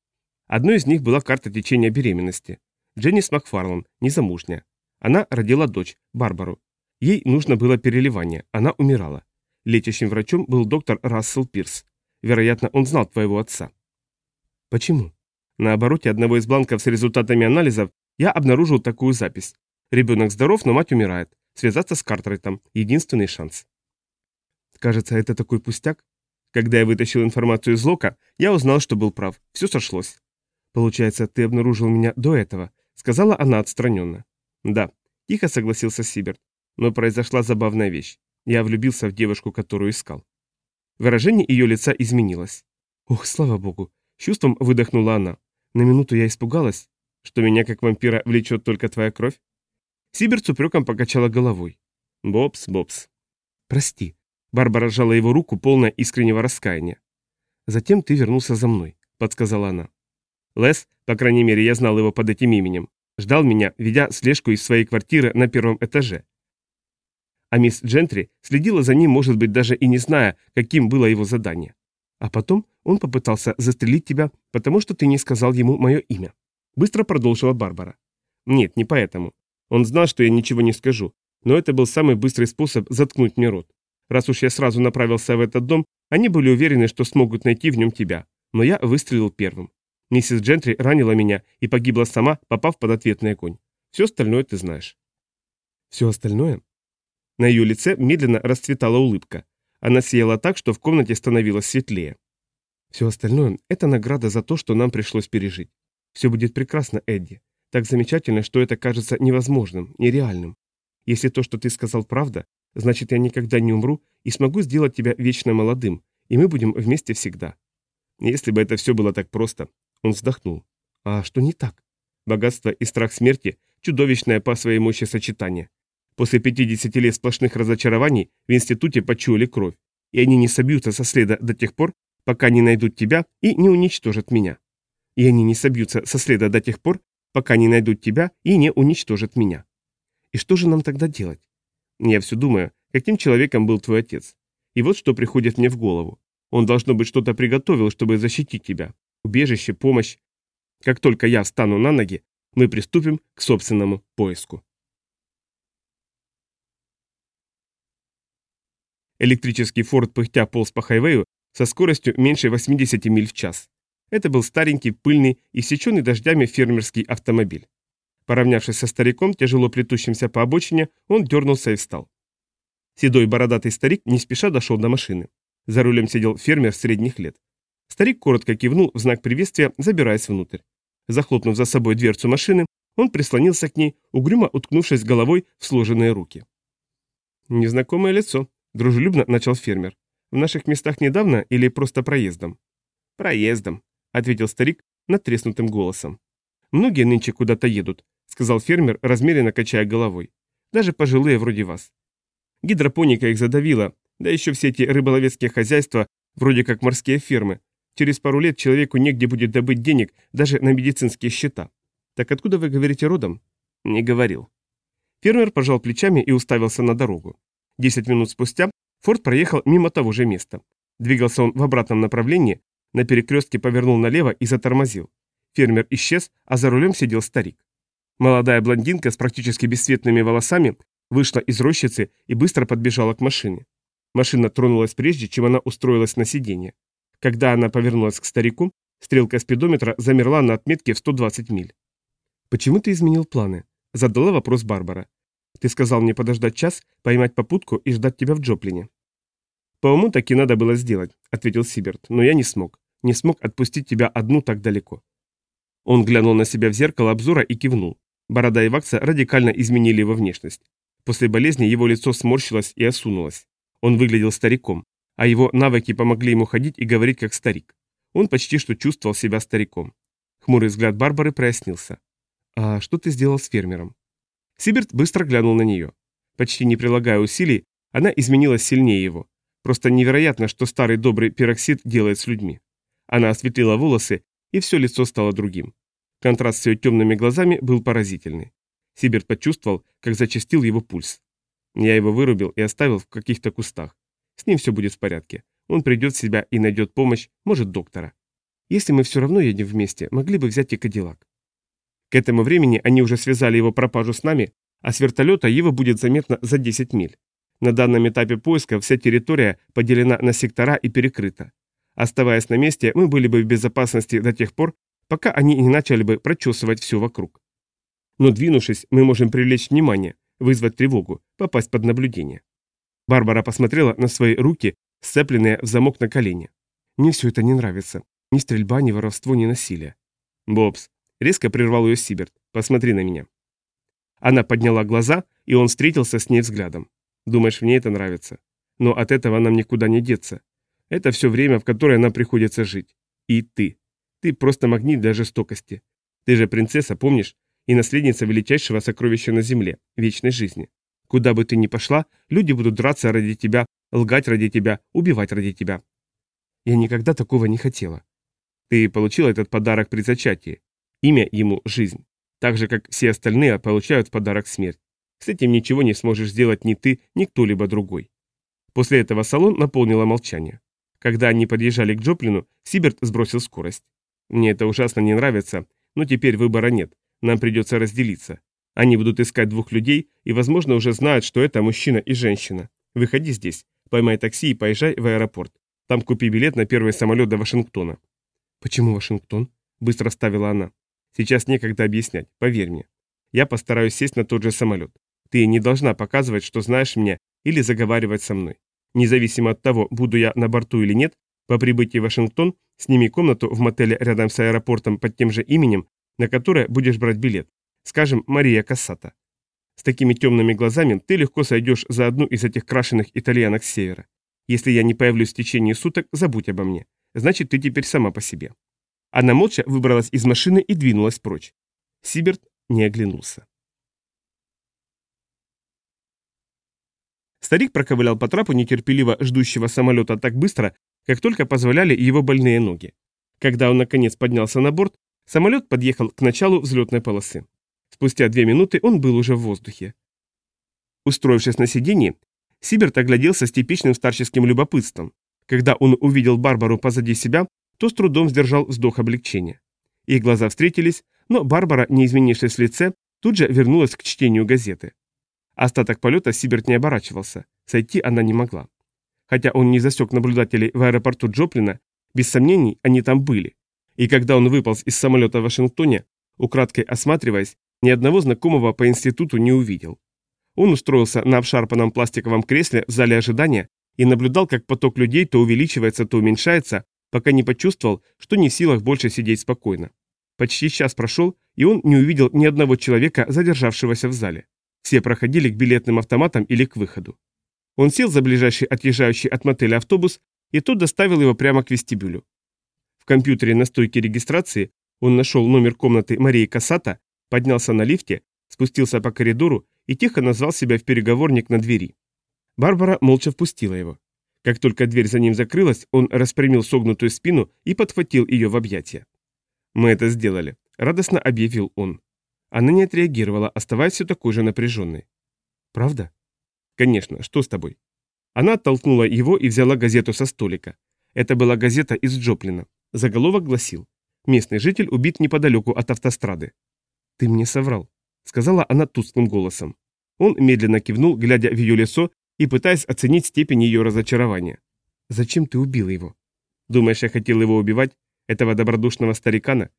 Одной из них была карта течения беременности. Дженнис Макфарлан, незамужняя. Она родила дочь, Барбару. Ей нужно было переливание, она умирала. Лечащим врачом был доктор Рассел Пирс. Вероятно, он знал твоего отца. Почему? На обороте одного из бланков с результатами анализов я обнаружил такую запись. Ребенок здоров, но мать умирает. Связаться с Картрайтом – единственный шанс. Кажется, это такой пустяк. Когда я вытащил информацию из Лока, я узнал, что был прав. Все сошлось. Получается, ты обнаружил меня до этого, сказала она отстраненно. Да, тихо согласился Сиберт. Но произошла забавная вещь. Я влюбился в девушку, которую искал. Выражение ее лица изменилось. Ох, слава богу. Чувством выдохнула она. На минуту я испугалась, что меня как вампира влечет только твоя кровь. Сиберт с упреком покачала головой. Бобс, Бобс. Прости. Барбара сжала его руку, полная искреннего раскаяния. Затем ты вернулся за мной, подсказала она. Лес, по крайней мере, я знал его под этим именем, ждал меня, ведя слежку из своей квартиры на первом этаже. А мисс Джентри следила за ним, может быть, даже и не зная, каким было его задание. А потом он попытался застрелить тебя, потому что ты не сказал ему мое имя. Быстро продолжила Барбара. Нет, не поэтому. Он знал, что я ничего не скажу, но это был самый быстрый способ заткнуть мне рот. Раз уж я сразу направился в этот дом, они были уверены, что смогут найти в нем тебя. Но я выстрелил первым. Миссис Джентри ранила меня и погибла сама, попав под ответный огонь. Все остальное ты знаешь. Все остальное? На ее лице медленно расцветала улыбка. Она сияла так, что в комнате становилось светлее. Все остальное – это награда за то, что нам пришлось пережить. Все будет прекрасно, Эдди. Так замечательно, что это кажется невозможным, нереальным. Если то, что ты сказал, правда, значит, я никогда не умру и смогу сделать тебя вечно молодым, и мы будем вместе всегда. Если бы это все было так просто, он вздохнул. А что не так? Богатство и страх смерти – чудовищное по своей мощи сочетание. После 50 лет сплошных разочарований в институте почуяли кровь, и они не собьются со следа до тех пор, пока не найдут тебя и не уничтожат меня. И они не собьются со следа до тех пор, пока не найдут тебя и не уничтожат меня. И что же нам тогда делать? Я все думаю, каким человеком был твой отец. И вот что приходит мне в голову. Он, должно быть, что-то приготовил, чтобы защитить тебя. Убежище, помощь. Как только я встану на ноги, мы приступим к собственному поиску. Электрический форт пыхтя полз по хайвею со скоростью меньше 80 миль в час. Это был старенький, пыльный, иссеченный дождями фермерский автомобиль. Поравнявшись со стариком, тяжело плетущимся по обочине, он дернулся и встал. Седой бородатый старик не спеша дошел до машины. За рулем сидел фермер средних лет. Старик коротко кивнул в знак приветствия, забираясь внутрь. Захлопнув за собой дверцу машины, он прислонился к ней, угрюмо уткнувшись головой в сложенные руки. «Незнакомое лицо», – дружелюбно начал фермер. «В наших местах недавно или просто проездом?» «Проездом», – ответил старик надтреснутым голосом. «Многие нынче куда-то едут», – сказал фермер, размеренно качая головой. «Даже пожилые вроде вас. Гидропоника их задавила, да еще все эти рыболовецкие хозяйства, вроде как морские фермы. Через пару лет человеку негде будет добыть денег даже на медицинские счета. Так откуда вы говорите родом? Не говорил. Фермер пожал плечами и уставился на дорогу. Десять минут спустя Форд проехал мимо того же места. Двигался он в обратном направлении, на перекрестке повернул налево и затормозил. Фермер исчез, а за рулем сидел старик. Молодая блондинка с практически бесцветными волосами вышла из рощицы и быстро подбежала к машине. Машина тронулась прежде, чем она устроилась на сиденье. Когда она повернулась к старику, стрелка спидометра замерла на отметке в 120 миль. «Почему ты изменил планы?» – задала вопрос Барбара. «Ты сказал мне подождать час, поймать попутку и ждать тебя в Джоплине». «По уму так и надо было сделать», – ответил Сиберт, – «но я не смог. Не смог отпустить тебя одну так далеко». Он глянул на себя в зеркало обзора и кивнул. Борода и вакса радикально изменили его внешность. После болезни его лицо сморщилось и осунулось. Он выглядел стариком, а его навыки помогли ему ходить и говорить как старик. Он почти что чувствовал себя стариком. Хмурый взгляд Барбары прояснился. «А что ты сделал с фермером?» Сиберт быстро глянул на нее. Почти не прилагая усилий, она изменилась сильнее его. Просто невероятно, что старый добрый пероксид делает с людьми. Она осветлила волосы, и все лицо стало другим. Контраст с ее темными глазами был поразительный. Сиберт почувствовал, как зачастил его пульс. Я его вырубил и оставил в каких-то кустах. С ним все будет в порядке. Он придет в себя и найдет помощь, может, доктора. Если мы все равно едем вместе, могли бы взять и Кадиллак. К этому времени они уже связали его пропажу с нами, а с вертолета его будет заметно за 10 миль. На данном этапе поиска вся территория поделена на сектора и перекрыта. Оставаясь на месте, мы были бы в безопасности до тех пор, пока они не начали бы прочесывать все вокруг. Но двинувшись, мы можем привлечь внимание, вызвать тревогу, попасть под наблюдение. Барбара посмотрела на свои руки, сцепленные в замок на колени. Мне все это не нравится. Ни стрельба, ни воровство, ни насилие. Бобс. Резко прервал ее Сиберт. Посмотри на меня. Она подняла глаза, и он встретился с ней взглядом. Думаешь, мне это нравится? Но от этого нам никуда не деться. Это все время, в которое нам приходится жить. И ты. Ты просто магнит для жестокости. Ты же принцесса, помнишь? и наследница величайшего сокровища на земле – вечной жизни. Куда бы ты ни пошла, люди будут драться ради тебя, лгать ради тебя, убивать ради тебя. Я никогда такого не хотела. Ты получила этот подарок при зачатии. Имя ему – жизнь. Так же, как все остальные получают в подарок смерть. С этим ничего не сможешь сделать ни ты, ни кто-либо другой. После этого салон наполнило молчание. Когда они подъезжали к Джоплину, Сиберт сбросил скорость. Мне это ужасно не нравится, но теперь выбора нет. Нам придется разделиться. Они будут искать двух людей и, возможно, уже знают, что это мужчина и женщина. Выходи здесь, поймай такси и поезжай в аэропорт. Там купи билет на первый самолет до Вашингтона». «Почему Вашингтон?» – быстро ставила она. «Сейчас некогда объяснять, поверь мне. Я постараюсь сесть на тот же самолет. Ты не должна показывать, что знаешь меня, или заговаривать со мной. Независимо от того, буду я на борту или нет, по прибытии в Вашингтон сними комнату в мотеле рядом с аэропортом под тем же именем на которое будешь брать билет. Скажем, Мария Кассата. С такими темными глазами ты легко сойдешь за одну из этих крашеных итальянок с севера. Если я не появлюсь в течение суток, забудь обо мне. Значит, ты теперь сама по себе. Она молча выбралась из машины и двинулась прочь. Сиберт не оглянулся. Старик проковылял по трапу нетерпеливо ждущего самолета так быстро, как только позволяли его больные ноги. Когда он наконец поднялся на борт, самолет подъехал к началу взлетной полосы. Спустя две минуты он был уже в воздухе. Устроившись на сиденье, Сиберт огляделся с типичным старческим любопытством. Когда он увидел Барбару позади себя, то с трудом сдержал вздох облегчения. Их глаза встретились, но Барбара, не изменившись в лице, тут же вернулась к чтению газеты. Остаток полета Сиберт не оборачивался, сойти она не могла. Хотя он не засек наблюдателей в аэропорту Джоплина, без сомнений они там были. И когда он выполз из самолета в Вашингтоне, украдкой осматриваясь, ни одного знакомого по институту не увидел. Он устроился на обшарпанном пластиковом кресле в зале ожидания и наблюдал, как поток людей то увеличивается, то уменьшается, пока не почувствовал, что не в силах больше сидеть спокойно. Почти час прошел, и он не увидел ни одного человека, задержавшегося в зале. Все проходили к билетным автоматам или к выходу. Он сел за ближайший отъезжающий от мотеля автобус, и тот доставил его прямо к вестибюлю. В компьютере на стойке регистрации он нашел номер комнаты Марии Касата, поднялся на лифте, спустился по коридору и тихо назвал себя в переговорник на двери. Барбара молча впустила его. Как только дверь за ним закрылась, он распрямил согнутую спину и подхватил ее в объятия. «Мы это сделали», — радостно объявил он. Она не отреагировала, оставаясь все такой же напряженной. «Правда?» «Конечно. Что с тобой?» Она оттолкнула его и взяла газету со столика. Это была газета из Джоплина. Заголовок гласил «Местный житель убит неподалеку от автострады». «Ты мне соврал», — сказала она тусклым голосом. Он медленно кивнул, глядя в ее лицо и пытаясь оценить степень ее разочарования. «Зачем ты убил его?» «Думаешь, я хотел его убивать? Этого добродушного старикана?»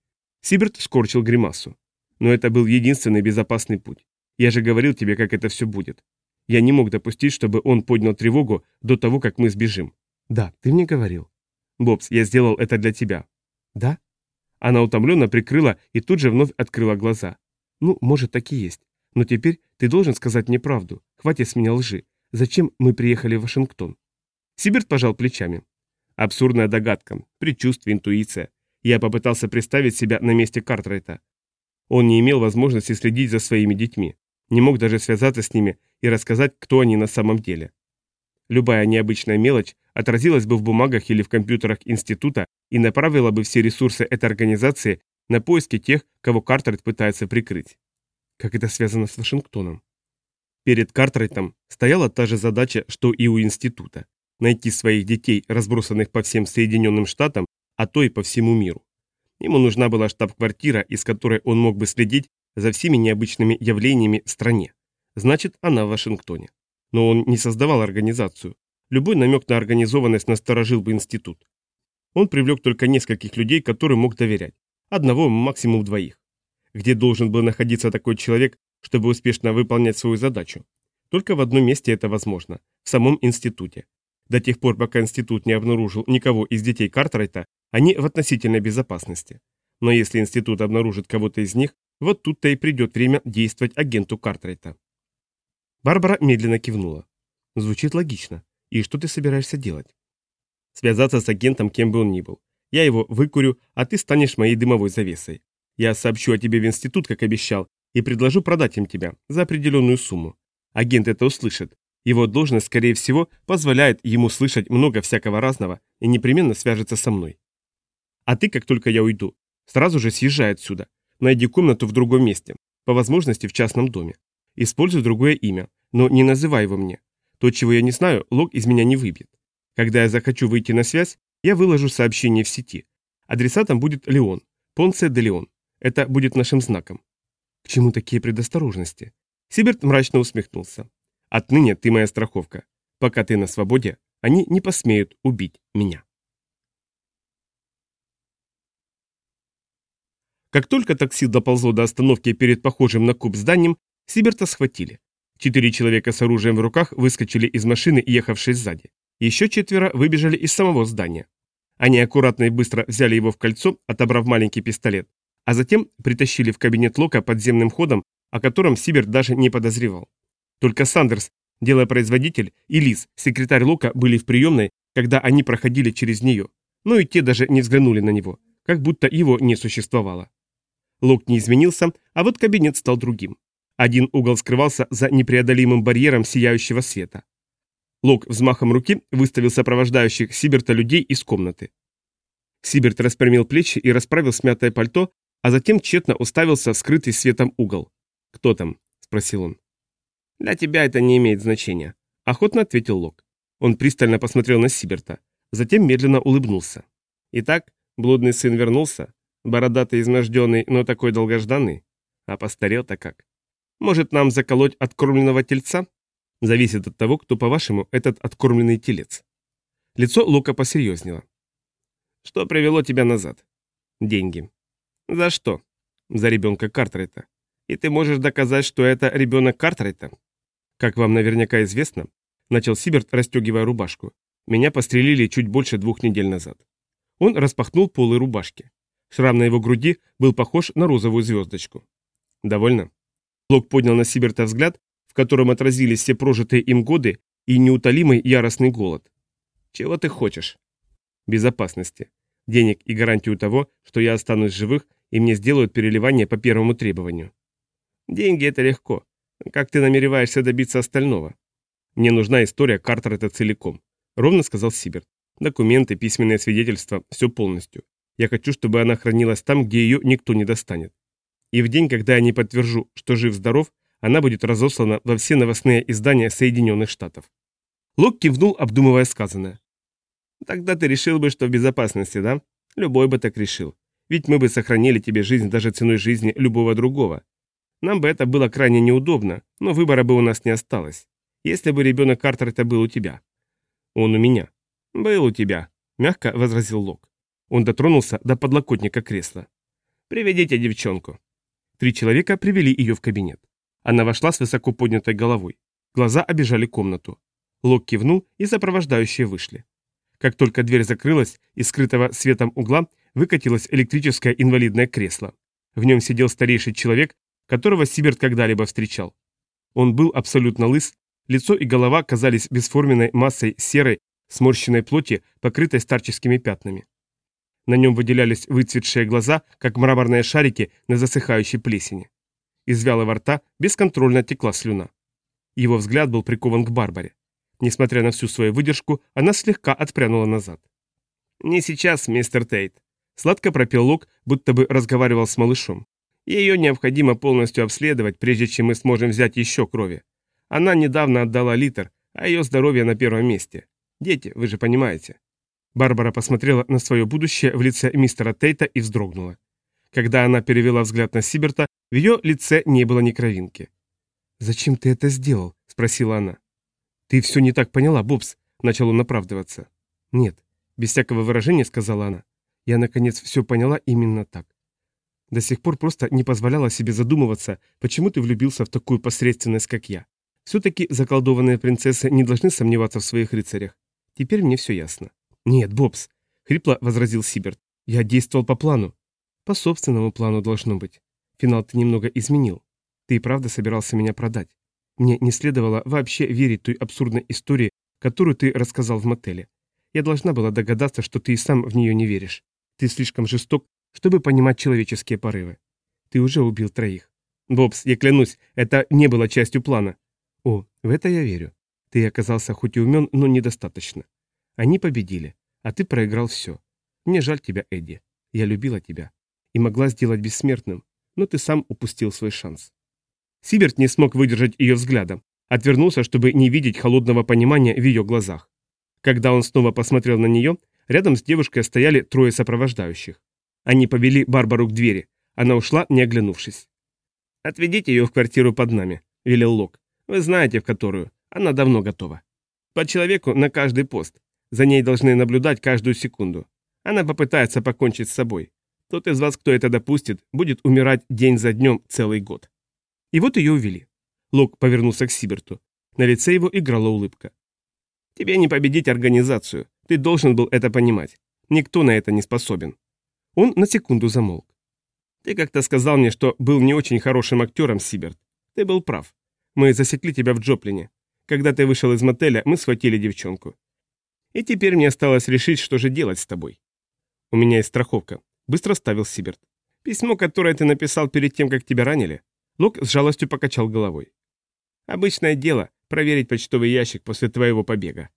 Сиберт скорчил гримасу. «Но это был единственный безопасный путь. Я же говорил тебе, как это все будет. Я не мог допустить, чтобы он поднял тревогу до того, как мы сбежим». «Да, ты мне говорил». «Бобс, я сделал это для тебя». «Да?» Она утомленно прикрыла и тут же вновь открыла глаза. «Ну, может, так и есть. Но теперь ты должен сказать мне правду. Хватит с меня лжи. Зачем мы приехали в Вашингтон?» Сиберт пожал плечами. Абсурдная догадка, предчувствие, интуиция. Я попытался представить себя на месте Картрайта. Он не имел возможности следить за своими детьми, не мог даже связаться с ними и рассказать, кто они на самом деле. Любая необычная мелочь отразилась бы в бумагах или в компьютерах института и направила бы все ресурсы этой организации на поиски тех, кого Картрайт пытается прикрыть. Как это связано с Вашингтоном? Перед Картрайтом стояла та же задача, что и у института – найти своих детей, разбросанных по всем Соединенным Штатам, а то и по всему миру. Ему нужна была штаб-квартира, из которой он мог бы следить за всеми необычными явлениями в стране. Значит, она в Вашингтоне. Но он не создавал организацию. Любой намек на организованность насторожил бы институт. Он привлек только нескольких людей, которым мог доверять. Одного, максимум двоих. Где должен был находиться такой человек, чтобы успешно выполнять свою задачу. Только в одном месте это возможно – в самом институте. До тех пор, пока институт не обнаружил никого из детей Картрайта, они в относительной безопасности. Но если институт обнаружит кого-то из них, вот тут-то и придет время действовать агенту Картрайта. Барбара медленно кивнула. Звучит логично. И что ты собираешься делать? Связаться с агентом, кем бы он ни был. Я его выкурю, а ты станешь моей дымовой завесой. Я сообщу о тебе в институт, как обещал, и предложу продать им тебя за определенную сумму. Агент это услышит. Его должность, скорее всего, позволяет ему слышать много всякого разного и непременно свяжется со мной. А ты, как только я уйду, сразу же съезжай отсюда. Найди комнату в другом месте, по возможности в частном доме. Используй другое имя, но не называй его мне. То, чего я не знаю, лог из меня не выбьет. Когда я захочу выйти на связь, я выложу сообщение в сети. Адресатом будет Леон, Понце де Леон. Это будет нашим знаком. К чему такие предосторожности? Сиберт мрачно усмехнулся. Отныне ты моя страховка. Пока ты на свободе, они не посмеют убить меня. Как только такси доползло до остановки перед похожим на куб зданием, Сиберта схватили. Четыре человека с оружием в руках выскочили из машины, ехавшей сзади. Еще четверо выбежали из самого здания. Они аккуратно и быстро взяли его в кольцо, отобрав маленький пистолет, а затем притащили в кабинет Лока подземным ходом, о котором Сиберт даже не подозревал. Только Сандерс, делопроизводитель, и Лиз, секретарь Лока, были в приемной, когда они проходили через нее, но и те даже не взглянули на него, как будто его не существовало. Лок не изменился, а вот кабинет стал другим. Один угол скрывался за непреодолимым барьером сияющего света. Лок взмахом руки выставил сопровождающих Сиберта людей из комнаты. Сиберт распрямил плечи и расправил смятое пальто, а затем тщетно уставился в скрытый светом угол. «Кто там?» – спросил он. «Для тебя это не имеет значения», – охотно ответил Лок. Он пристально посмотрел на Сиберта, затем медленно улыбнулся. «Итак, блудный сын вернулся, бородатый изможденный, но такой долгожданный. А постарел-то как? Может, нам заколоть откормленного тельца? Зависит от того, кто, по-вашему, этот откормленный телец». Лицо Лока посерьезнело. «Что привело тебя назад?» «Деньги». «За что?» «За ребенка Картрайта. И ты можешь доказать, что это ребенок Картрайта?» «Как вам наверняка известно, начал Сиберт, расстегивая рубашку. Меня пострелили чуть больше двух недель назад. Он распахнул полы рубашки. Шрам на его груди был похож на розовую звездочку. «Довольно?» Лок поднял на Сиберта взгляд, в котором отразились все прожитые им годы и неутолимый яростный голод. «Чего ты хочешь?» «Безопасности. Денег и гарантию того, что я останусь живых и мне сделают переливание по первому требованию». «Деньги — это легко. Как ты намереваешься добиться остального?» «Мне нужна история Картерета целиком», — ровно сказал Сиберт. «Документы, письменные свидетельства, все полностью. Я хочу, чтобы она хранилась там, где ее никто не достанет. И в день, когда я не подтвержу, что жив-здоров, она будет разослана во все новостные издания Соединенных Штатов». Лок кивнул, обдумывая сказанное. «Тогда ты решил бы, что в безопасности, да? Любой бы так решил. Ведь мы бы сохранили тебе жизнь даже ценой жизни любого другого. Нам бы это было крайне неудобно, но выбора бы у нас не осталось если бы ребенок Картерта был у тебя. Он у меня. Был у тебя, мягко возразил Лок. Он дотронулся до подлокотника кресла. Приведите девчонку. Три человека привели ее в кабинет. Она вошла с высоко поднятой головой. Глаза обижали комнату. Лок кивнул, и сопровождающие вышли. Как только дверь закрылась, из скрытого светом угла выкатилось электрическое инвалидное кресло. В нем сидел старейший человек, которого Сиберт когда-либо встречал. Он был абсолютно лыс, Лицо и голова казались бесформенной массой серой, сморщенной плоти, покрытой старческими пятнами. На нем выделялись выцветшие глаза, как мраморные шарики на засыхающей плесени. Из вялого рта бесконтрольно текла слюна. Его взгляд был прикован к Барбаре. Несмотря на всю свою выдержку, она слегка отпрянула назад. «Не сейчас, мистер Тейт», — сладко пропел Лок, будто бы разговаривал с малышом. «Ее необходимо полностью обследовать, прежде чем мы сможем взять еще крови. Она недавно отдала литр, а ее здоровье на первом месте. Дети, вы же понимаете. Барбара посмотрела на свое будущее в лице мистера Тейта и вздрогнула. Когда она перевела взгляд на Сиберта, в ее лице не было ни кровинки. «Зачем ты это сделал?» – спросила она. «Ты все не так поняла, Бобс», – начал он оправдываться. «Нет», – без всякого выражения сказала она. «Я, наконец, все поняла именно так. До сих пор просто не позволяла себе задумываться, почему ты влюбился в такую посредственность, как я. Все-таки заколдованные принцессы не должны сомневаться в своих рыцарях. Теперь мне все ясно. Нет, Бобс, хрипло возразил Сиберт. Я действовал по плану. По собственному плану должно быть. Финал ты немного изменил. Ты и правда собирался меня продать. Мне не следовало вообще верить той абсурдной истории, которую ты рассказал в мотеле. Я должна была догадаться, что ты и сам в нее не веришь. Ты слишком жесток, чтобы понимать человеческие порывы. Ты уже убил троих. Бобс, я клянусь, это не было частью плана. О, в это я верю. Ты оказался хоть и умен, но недостаточно. Они победили, а ты проиграл все. Мне жаль тебя, Эдди. Я любила тебя. И могла сделать бессмертным, но ты сам упустил свой шанс. Сиберт не смог выдержать ее взглядом, отвернулся, чтобы не видеть холодного понимания в ее глазах. Когда он снова посмотрел на нее, рядом с девушкой стояли трое сопровождающих. Они повели Барбару к двери. Она ушла, не оглянувшись. «Отведите ее в квартиру под нами», — велел Лок. Вы знаете, в которую. Она давно готова. По человеку на каждый пост. За ней должны наблюдать каждую секунду. Она попытается покончить с собой. Тот из вас, кто это допустит, будет умирать день за днем целый год. И вот ее увели. Лок повернулся к Сиберту. На лице его играла улыбка. Тебе не победить организацию. Ты должен был это понимать. Никто на это не способен. Он на секунду замолк. Ты как-то сказал мне, что был не очень хорошим актером, Сиберт. Ты был прав. Мы засекли тебя в Джоплине. Когда ты вышел из мотеля, мы схватили девчонку. И теперь мне осталось решить, что же делать с тобой. У меня есть страховка. Быстро ставил Сиберт. Письмо, которое ты написал перед тем, как тебя ранили. Лок с жалостью покачал головой. Обычное дело, проверить почтовый ящик после твоего побега».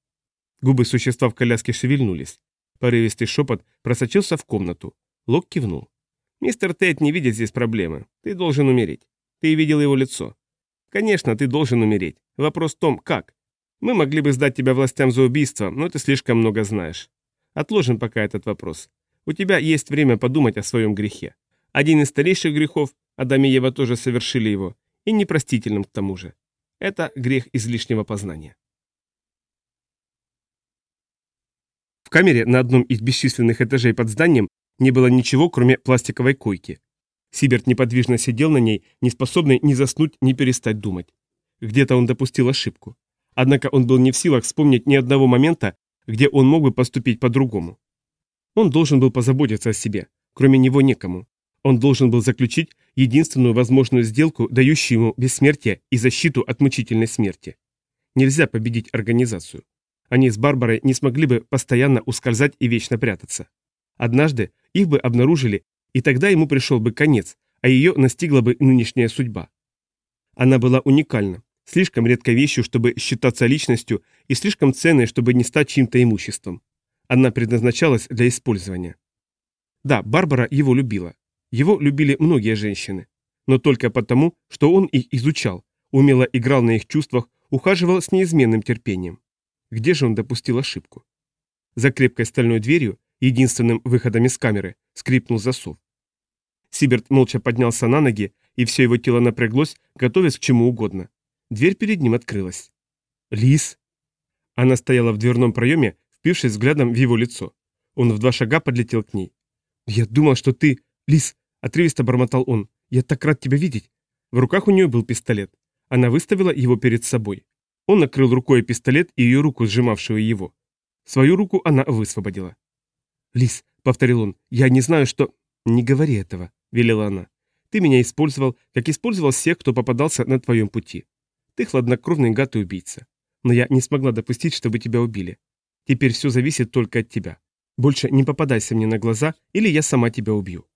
Губы существа в коляске шевельнулись. Порывистый шепот просочился в комнату. Лок кивнул. «Мистер Тейт не видит здесь проблемы. Ты должен умереть. Ты видел его лицо. Конечно, ты должен умереть. Вопрос в том, как. Мы могли бы сдать тебя властям за убийство, но ты слишком много знаешь. Отложим пока этот вопрос. У тебя есть время подумать о своем грехе. Один из старейших грехов, Адам и Ева тоже совершили его, и непростительным к тому же. Это грех излишнего познания. В камере на одном из бесчисленных этажей под зданием не было ничего, кроме пластиковой койки. Сиберт неподвижно сидел на ней, не способный ни заснуть, ни перестать думать. Где-то он допустил ошибку. Однако он был не в силах вспомнить ни одного момента, где он мог бы поступить по-другому. Он должен был позаботиться о себе, кроме него некому. Он должен был заключить единственную возможную сделку, дающую ему бессмертие и защиту от мучительной смерти. Нельзя победить организацию. Они с Барбарой не смогли бы постоянно ускользать и вечно прятаться. Однажды их бы обнаружили, и тогда ему пришел бы конец, а ее настигла бы нынешняя судьба. Она была уникальна, слишком редкой вещью, чтобы считаться личностью, и слишком ценной, чтобы не стать чьим-то имуществом. Она предназначалась для использования. Да, Барбара его любила. Его любили многие женщины. Но только потому, что он их изучал, умело играл на их чувствах, ухаживал с неизменным терпением. Где же он допустил ошибку? За крепкой стальной дверью, единственным выходом из камеры, скрипнул засов. Сиберт молча поднялся на ноги, и все его тело напряглось, готовясь к чему угодно. Дверь перед ним открылась. «Лис!» Она стояла в дверном проеме, впившись взглядом в его лицо. Он в два шага подлетел к ней. «Я думал, что ты... Лис!» — отрывисто бормотал он. «Я так рад тебя видеть!» В руках у нее был пистолет. Она выставила его перед собой. Он накрыл рукой пистолет и ее руку, сжимавшую его. Свою руку она высвободила. «Лис», — повторил он, — «я не знаю, что...» «Не говори этого», — велела она. «Ты меня использовал, как использовал всех, кто попадался на твоем пути. Ты хладнокровный гад и убийца. Но я не смогла допустить, чтобы тебя убили. Теперь все зависит только от тебя. Больше не попадайся мне на глаза, или я сама тебя убью».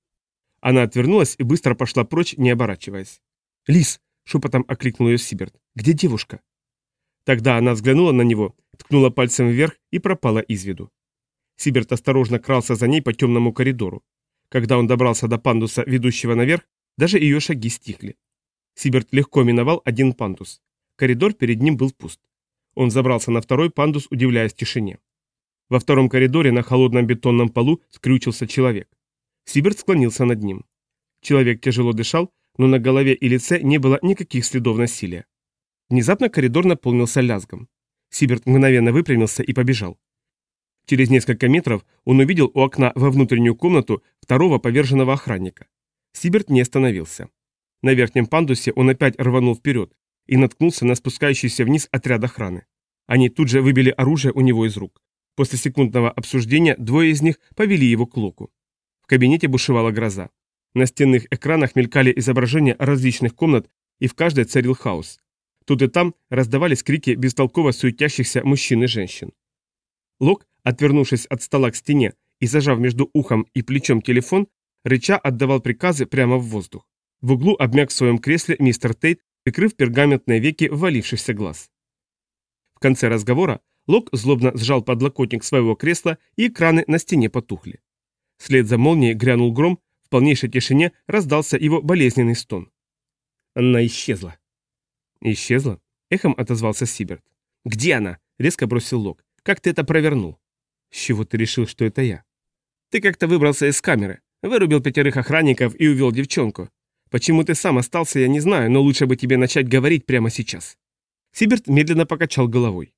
Она отвернулась и быстро пошла прочь, не оборачиваясь. «Лис!» — шепотом окликнул ее Сиберт. «Где девушка?» Тогда она взглянула на него, ткнула пальцем вверх и пропала из виду. Сиберт осторожно крался за ней по темному коридору. Когда он добрался до пандуса, ведущего наверх, даже ее шаги стихли. Сиберт легко миновал один пандус. Коридор перед ним был пуст. Он забрался на второй пандус, удивляясь тишине. Во втором коридоре на холодном бетонном полу скрючился человек. Сиберт склонился над ним. Человек тяжело дышал, но на голове и лице не было никаких следов насилия. Внезапно коридор наполнился лязгом. Сиберт мгновенно выпрямился и побежал. Через несколько метров он увидел у окна во внутреннюю комнату второго поверженного охранника. Сиберт не остановился. На верхнем пандусе он опять рванул вперед, и наткнулся на спускающийся вниз отряд охраны. Они тут же выбили оружие у него из рук. После секундного обсуждения двое из них повели его к Локу. В кабинете бушевала гроза. На стенных экранах мелькали изображения различных комнат, и в каждой царил хаос. Тут и там раздавались крики бестолково суетящихся мужчин и женщин. Лок, отвернувшись от стола к стене и зажав между ухом и плечом телефон, рыча отдавал приказы прямо в воздух. В углу обмяк в своем кресле мистер Тейт прикрыв пергаментные веки ввалившихся глаз. В конце разговора Лок злобно сжал подлокотник своего кресла, и экраны на стене потухли. Вслед за молнией грянул гром, в полнейшей тишине раздался его болезненный стон. Она исчезла. Исчезла? Эхом отозвался Сиберт. «Где она?» — резко бросил Лок. «Как ты это провернул?» «С чего ты решил, что это я?» «Ты как-то выбрался из камеры, вырубил пятерых охранников и увел девчонку. Почему ты сам остался, я не знаю, но лучше бы тебе начать говорить прямо сейчас». Сиберт медленно покачал головой.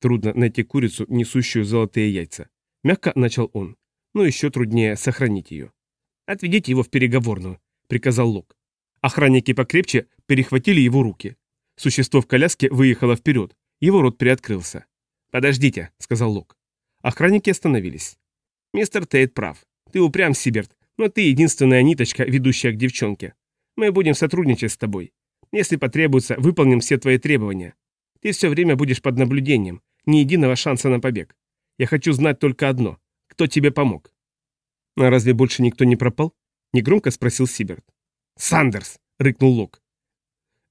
Трудно найти курицу, несущую золотые яйца. Мягко начал он. Но еще труднее сохранить ее. «Отведите его в переговорную», — приказал Лок. Охранники покрепче перехватили его руки. Существо в коляске выехало вперед. Его рот приоткрылся. «Подождите», — сказал Лок. Охранники остановились. «Мистер Тейт прав. Ты упрям, Сиберт, но ты единственная ниточка, ведущая к девчонке. Мы будем сотрудничать с тобой. Если потребуется, выполним все твои требования. Ты все время будешь под наблюдением, ни единого шанса на побег. Я хочу знать только одно. Кто тебе помог?» «А разве больше никто не пропал?» — негромко спросил Сиберт. «Сандерс!» — рыкнул Лок.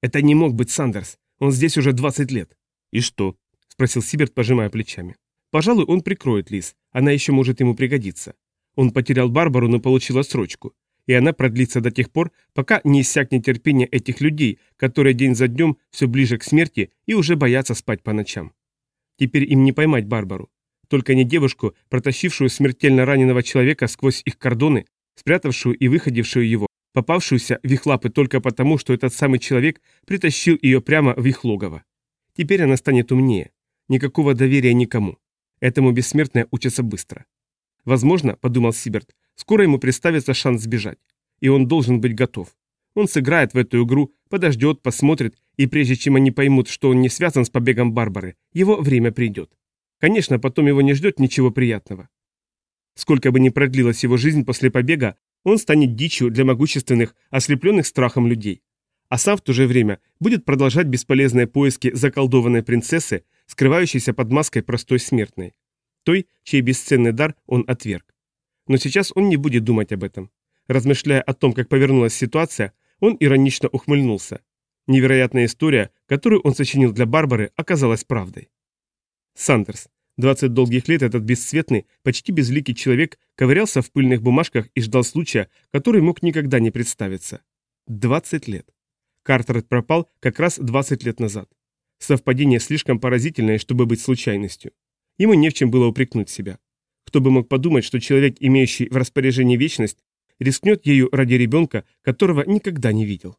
«Это не мог быть Сандерс. Он здесь уже 20 лет». «И что?» – спросил Сиберт, пожимая плечами. «Пожалуй, он прикроет Лиз. Она еще может ему пригодиться. Он потерял Барбару, но получил отсрочку. И она продлится до тех пор, пока не иссякнет терпение этих людей, которые день за днем все ближе к смерти и уже боятся спать по ночам. Теперь им не поймать Барбару. Только не девушку, протащившую смертельно раненого человека сквозь их кордоны, спрятавшую и выходившую его, попавшуюся в их лапы только потому, что этот самый человек притащил ее прямо в их логово. Теперь она станет умнее. Никакого доверия никому. Этому бессмертная учится быстро. Возможно, подумал Сиберт, скоро ему представится шанс сбежать. И он должен быть готов. Он сыграет в эту игру, подождет, посмотрит, и прежде чем они поймут, что он не связан с побегом Барбары, его время придет. Конечно, потом его не ждет ничего приятного. Сколько бы ни продлилась его жизнь после побега, он станет дичью для могущественных, ослепленных страхом людей. А сам в то же время будет продолжать бесполезные поиски заколдованной принцессы, скрывающейся под маской простой смертной. Той, чей бесценный дар он отверг. Но сейчас он не будет думать об этом. Размышляя о том, как повернулась ситуация, он иронично ухмыльнулся. Невероятная история, которую он сочинил для Барбары, оказалась правдой. Сандерс. 20 долгих лет этот бесцветный, почти безликий человек ковырялся в пыльных бумажках и ждал случая, который мог никогда не представиться. 20 лет. Картерет пропал как раз 20 лет назад. Совпадение слишком поразительное, чтобы быть случайностью. Ему не в чем было упрекнуть себя. Кто бы мог подумать, что человек, имеющий в распоряжении вечность, рискнет ею ради ребенка, которого никогда не видел.